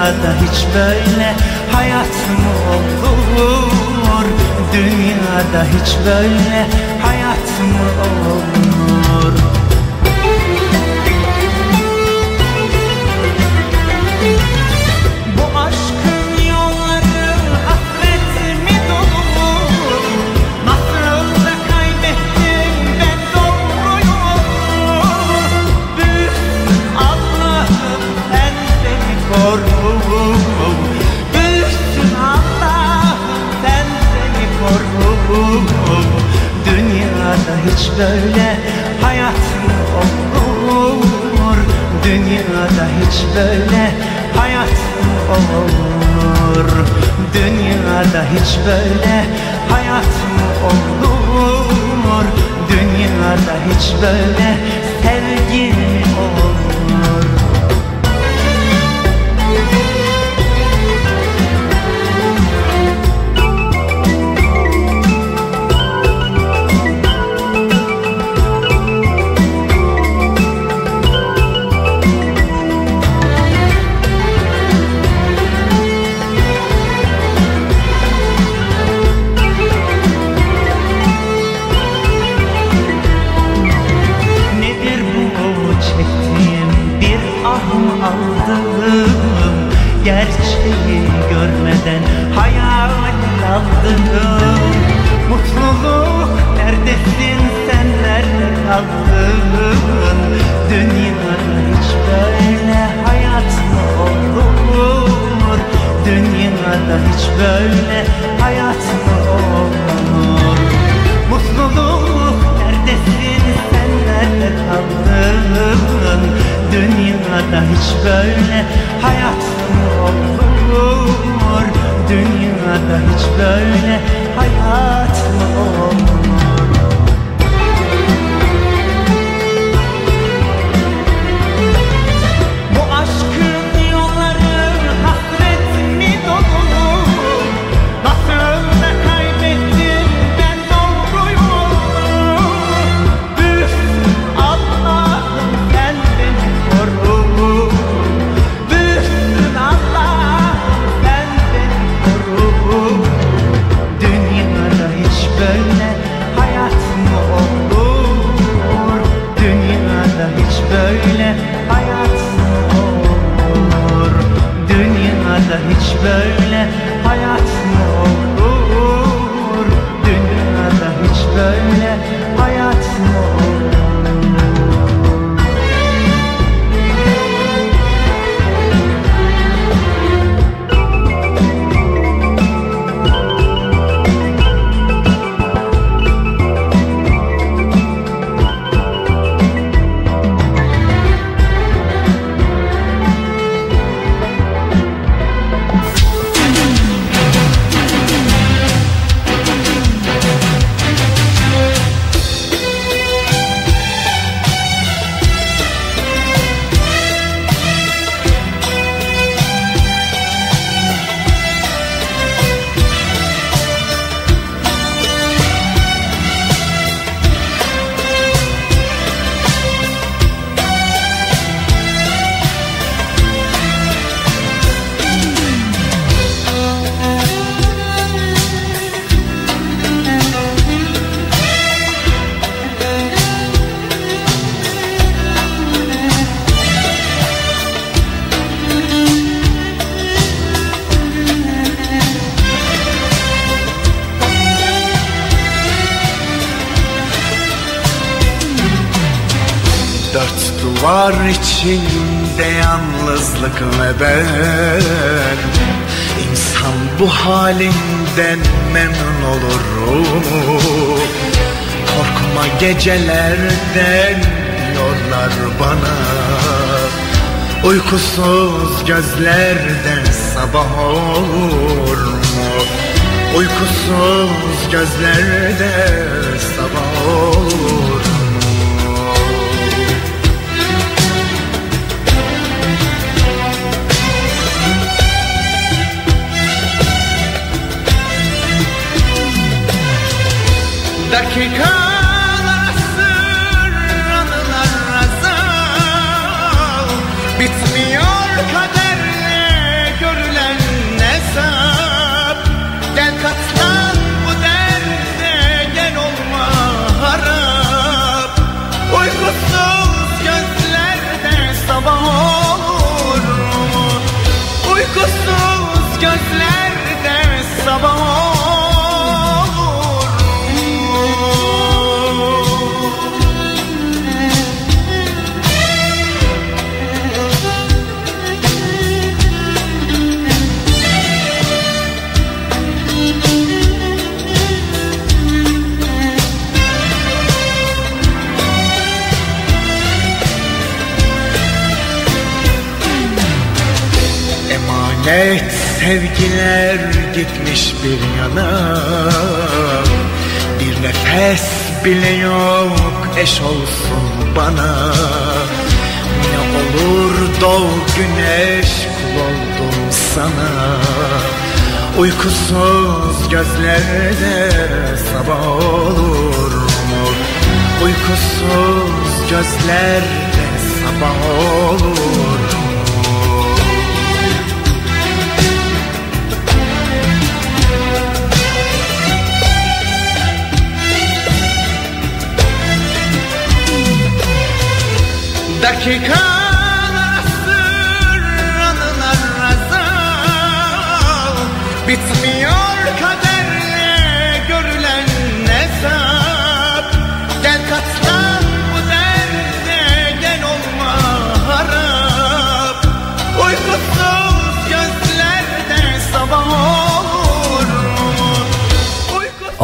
dünyada hiç böyle hayat mı olur? Dünyada hiç böyle hayat mı olur? böyle hayat olur? Dünyada hiç böyle hayat olur. Dünyada hiç böyle hayat mı olur. Dünyada hiç böyle sevgi mi olur. Uykusuz gözlerden sabah olur mu? Uykusuz gözlerde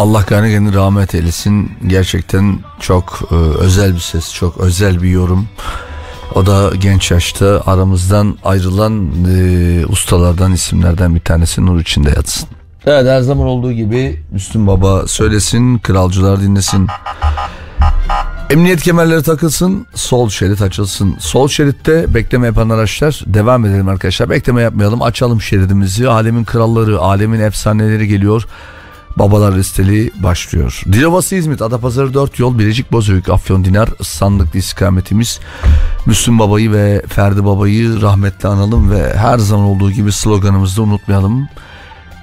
Allah gani rahmet eylesin. Gerçekten çok e, özel bir ses, çok özel bir yorum. O da genç yaşta aramızdan ayrılan e, ustalardan, isimlerden bir tanesi nur içinde yatsın. Evet her zaman olduğu gibi Müslüm Baba söylesin, kralcılar dinlesin. Emniyet kemerleri takılsın, sol şerit açılsın. Sol şeritte bekleme yapan araçlar devam edelim arkadaşlar. Bekleme yapmayalım, açalım şeridimizi. Alemin kralları, alemin efsaneleri geliyor. Babalar listeli başlıyor. Dilovası İzmit, Adapazarı 4 yol, Bilecik Bozüyük, Afyon Dinar, sandıklı istikametimiz. Müslüm Baba'yı ve Ferdi Baba'yı rahmetle analım ve her zaman olduğu gibi sloganımızı unutmayalım.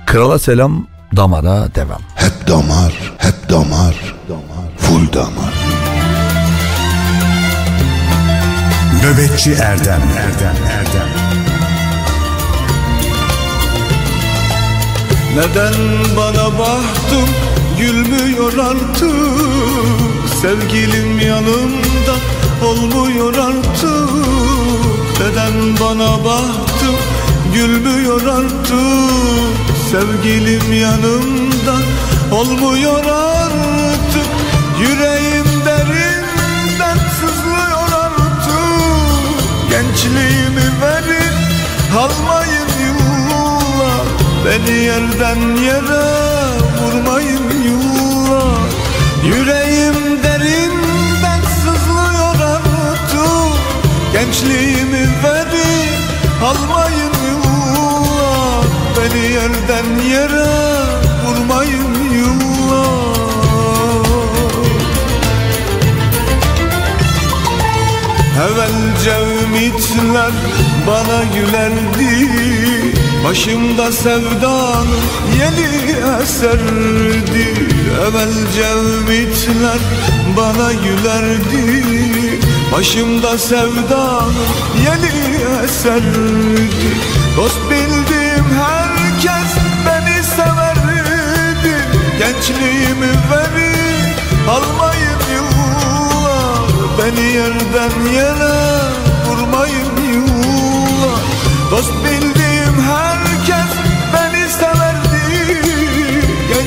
Krala selam, damara devam. Hep damar, hep damar, full damar. Nöbetçi Erdem Erdem Erdem Neden bana baktım gülmüyor artık. Sevgilim yanımda olmuyor artık. Neden bana baktım gülmüyor artık. Sevgilim yanımda olmuyor artık. Yüreğim derinden sızlıyor artık. Gençliğimi verin almayın Beni yerden yere vurmayın yıllar Yüreğim derinden sızlıyor artık Gençliğimi verin almayın yıllar Beni yerden yere vurmayın Evvelce ümitler bana gülerdi Başımda sevdanın yeni eserdi. Evvelce ümitler bana gülerdi. Başımda sevdanın yeni eserdi. Dost bildiğim herkes beni severdi. Gençliğimi verin almayın yıllar. Beni yerden yere vurmayın yıllar. Dost bildiğim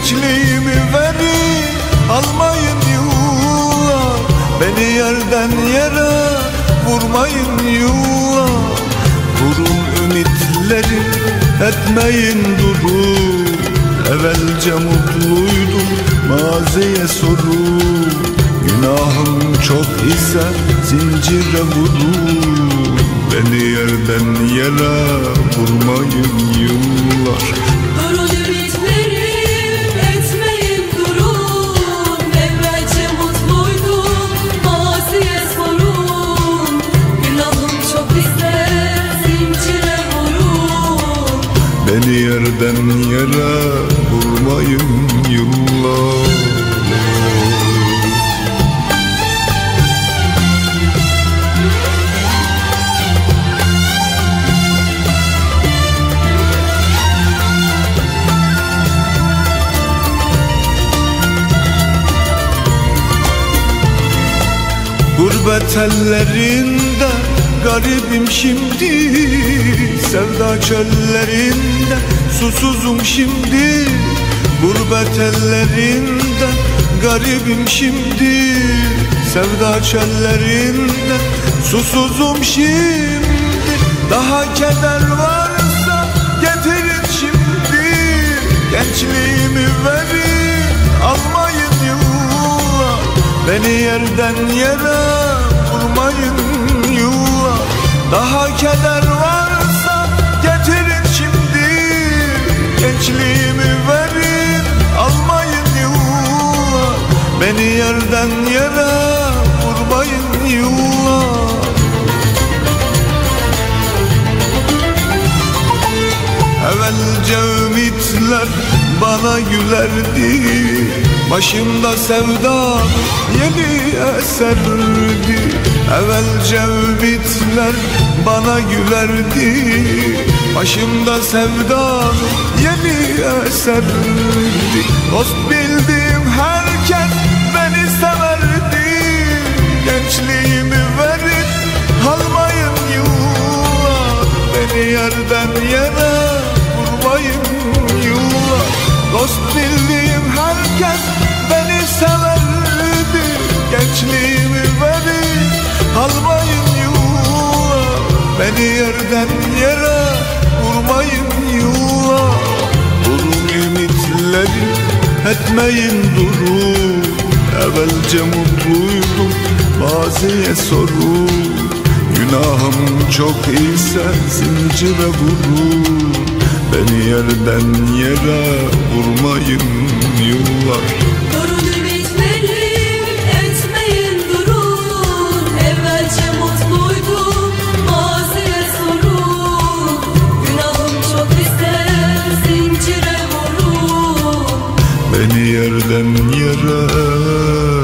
Gençliğimi verin almayın yıllar Beni yerden yere vurmayın yıllar Vurun ümitleri etmeyin durun Evvelce mutluydum maziye sorun Günahım çok ise zincire vurun Beni yerden yere vurmayın yıllar Durun Beni yerden yere vurmayın yıllar. Gurbet ellerinde garibim şimdi. Sevda çöllerinde susuzum şimdi. Gurbet ellerinde garibim şimdi. Sevda çöllerinde susuzum şimdi. Daha keder varsa getirin şimdi. Gençliğimi verin almayın yıllar Beni yerden yere vurmayın Daha keder varsa getirin şimdi. Gençliğimi verin almayın yıllar Beni yerden yere vurmayın yıllar Evvelce ümitler bana gülerdi. Başımda sevda yeni eserdi Evvelce ümitler bana gülerdi. Başımda sevda yeni eserdi Dost bildiğim herkes beni severdi. Gençliğimi verip almayın yıllar Beni yerden yere vurmayın Dost bildiğim herkes beni severdi Gençliğimi verip almayın yıllar Beni yerden yere vurmayın yıllar Durun ümitleri etmeyin durun Evvelce mutluydum maziye sorun Günahım çok ise zincire vurun Beni yerden yere vurmayın yıllar. Durun ümitlerim etmeyin durun. Evvelce mutluydum maziye sorun. Günahım çok ise zincire vurun. Beni yerden yere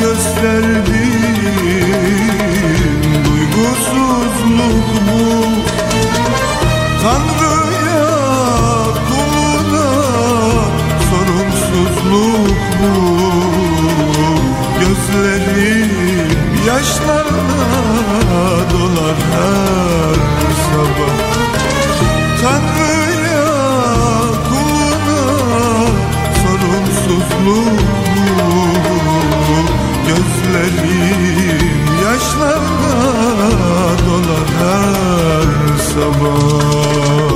gösterdim. Duygusuzluk bu Tanrı'ya kuluna sorumsuzluk bu Gözlerim yaşlarla dolar her sabah. Tanrı'ya kuluna sorumsuzluk ellerim yaşlarla dolanar sabah.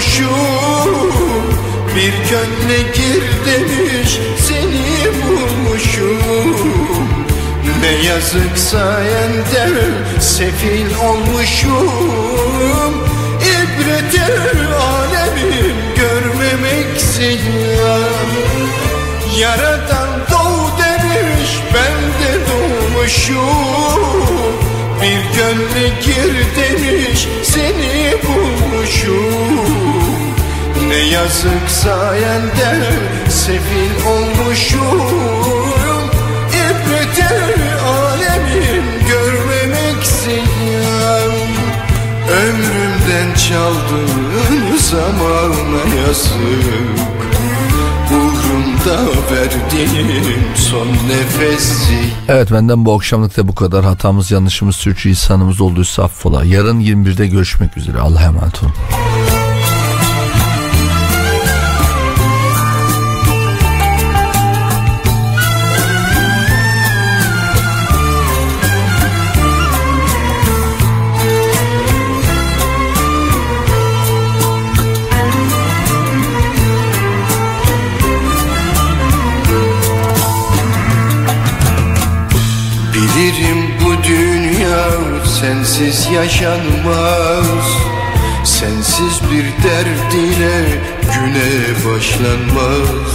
Doğmuşum Bir gönle gir demiş seni bulmuşum Ne yazık sayende sefil olmuşum. İbreti alemin görmemek ziyan. Yaradan doğ demiş ben de doğmuşum. Bir gönle gir demiş seni bulmuşum Ne yazık sayende sefil olmuşum İbreti alemin görmemek ziyan Ömrümden çaldığın zamana yazık verdiğim son nefesi Evet benden bu akşamlık da bu kadar. Hatamız, yanlışımız, sürçülisanımız olduysa affola. Yarın 21'de görüşmek üzere. Allah'a emanet olun. Sensiz yaşanmaz. Sensiz bir derd ile güne başlanmaz.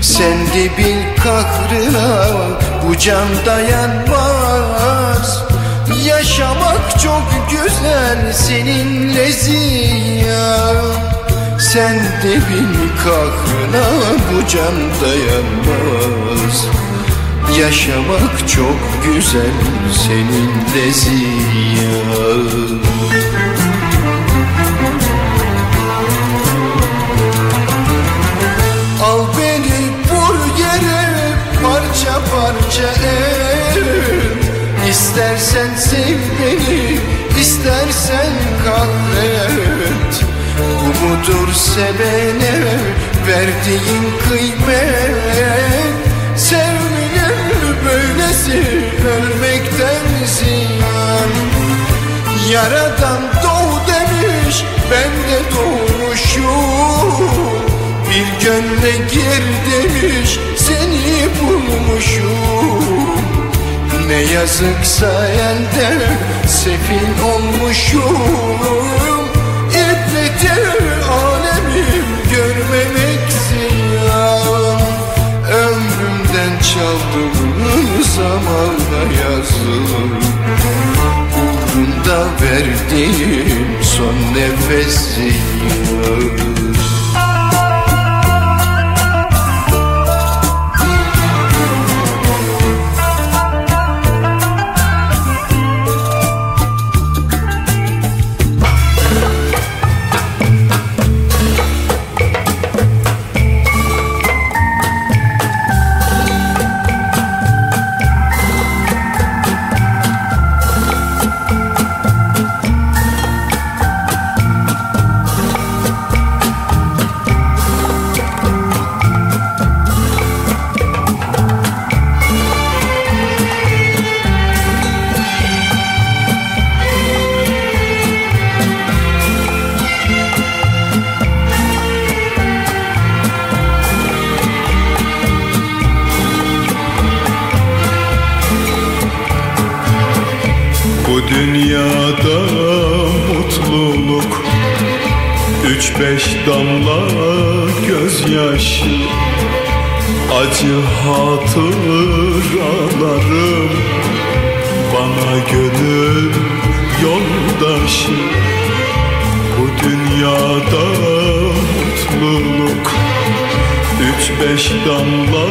Sen de bil kahrına bu can dayanmaz. Yaşamak çok güzel seninle ziyan Sen de bil kahrına bu can dayanmaz Yaşamak çok güzel seninle ziyan. Al beni vur yere parça parça et İstersen sev beni istersen kahret. Bu mudur sevene verdiğin kıymet böylesi ölmekten ziyan. Yaradan doğ demiş ben de doğmuşum. Bir gönle gir demiş seni bulmuşum. Ne yazık sayende sefil olmuşum. İbreti alemim görmemek ziyan. Ömrümden zamanda yazılır Uğrunda verdiğim son nefesi ağır Acı hatıralarım Bana gönül yoldaşı. Bu dünyada mutluluk Üç beş damla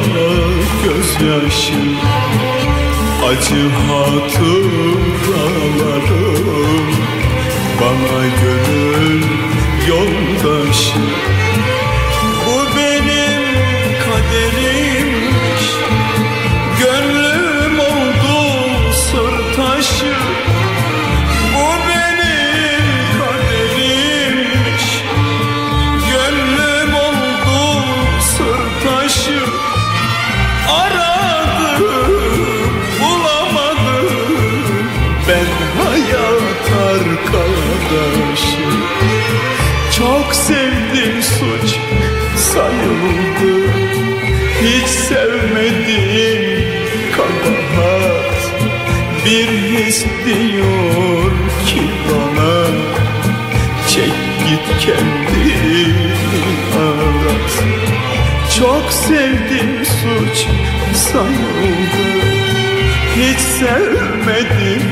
gözyaşı. Acı hatıralarım Bana gönül yoldaşı. Bu benim kaderimmiş sayıldı Hiç sevmedim kabahat Bir his diyor ki bana Çek git kendini arat. Çok sevdim suç sayıldı Hiç sevmedim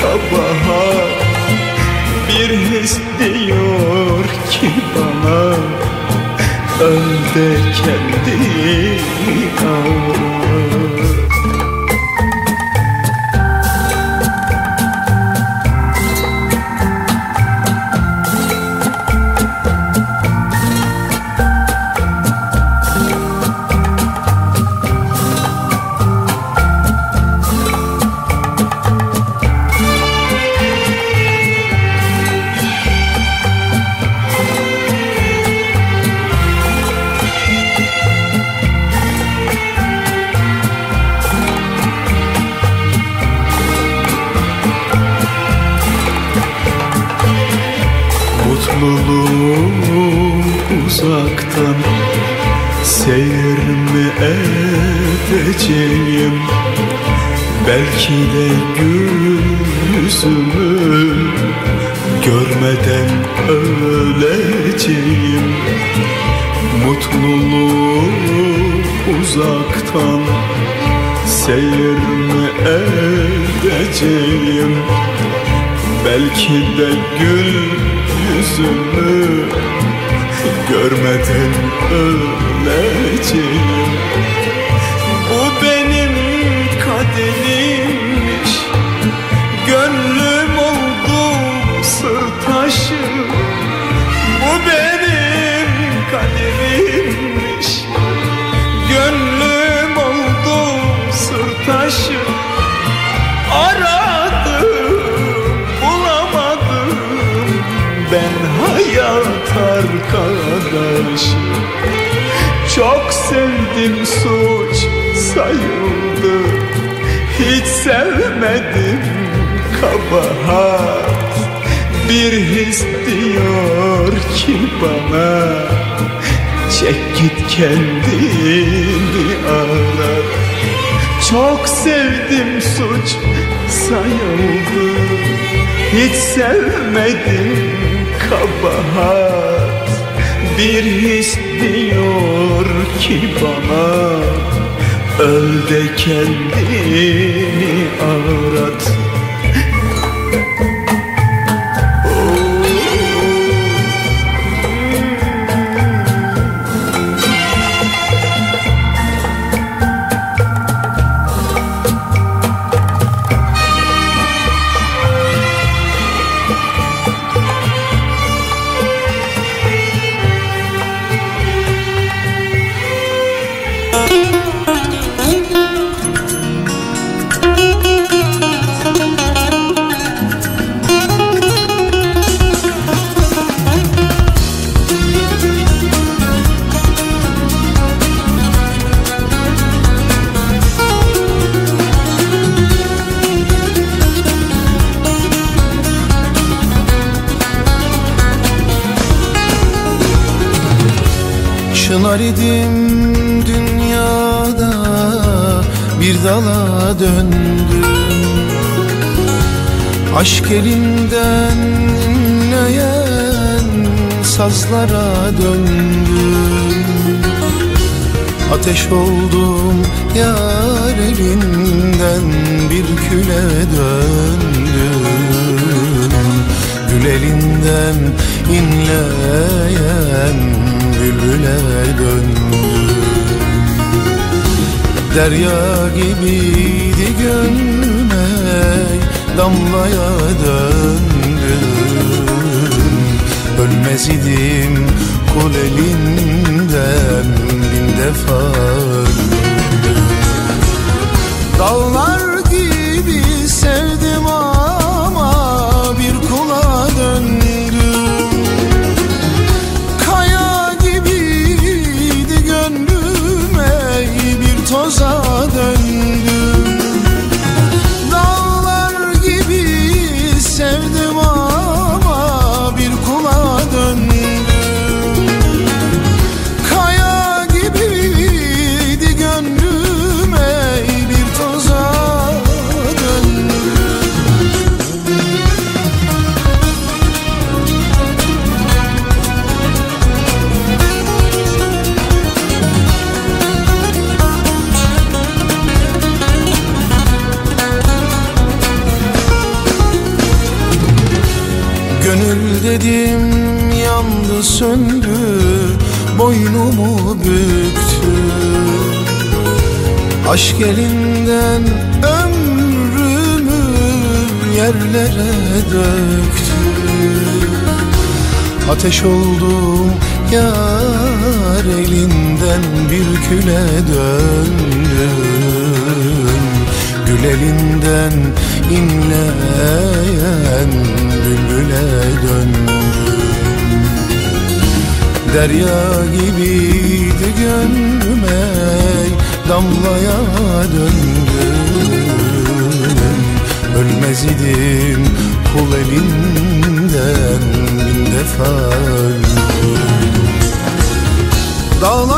kabahat Bir his diyor ki bana Öl de kendini arat edeceğim Belki de gül yüzümü Görmeden öleceğim sevmedim kabahat Bir his diyor ki bana Çek git kendini arat Çok sevdim suç sayıldı. Hiç sevmedim kabahat Bir his diyor ki bana Öl de kendini arat elimden inleyen sazlara döndüm Ateş oldum yar elinden bir küle döndüm Gül elinden inleyen bülbüle döndüm Derya gibiydi gönlüme damlaya döndüm. Ölmez idim kul elinden bin defa. Dağlar Boynumu büktü. Aşk elinden ömrümü yerlere döktü. Ateş oldum yar elinden bir küle döndüm. Gül elinden inleyen bülbüle döndüm Derya gibiydi gönlüm damlaya döndüm. Ölmez idim kul elinden bin defa. Dağlar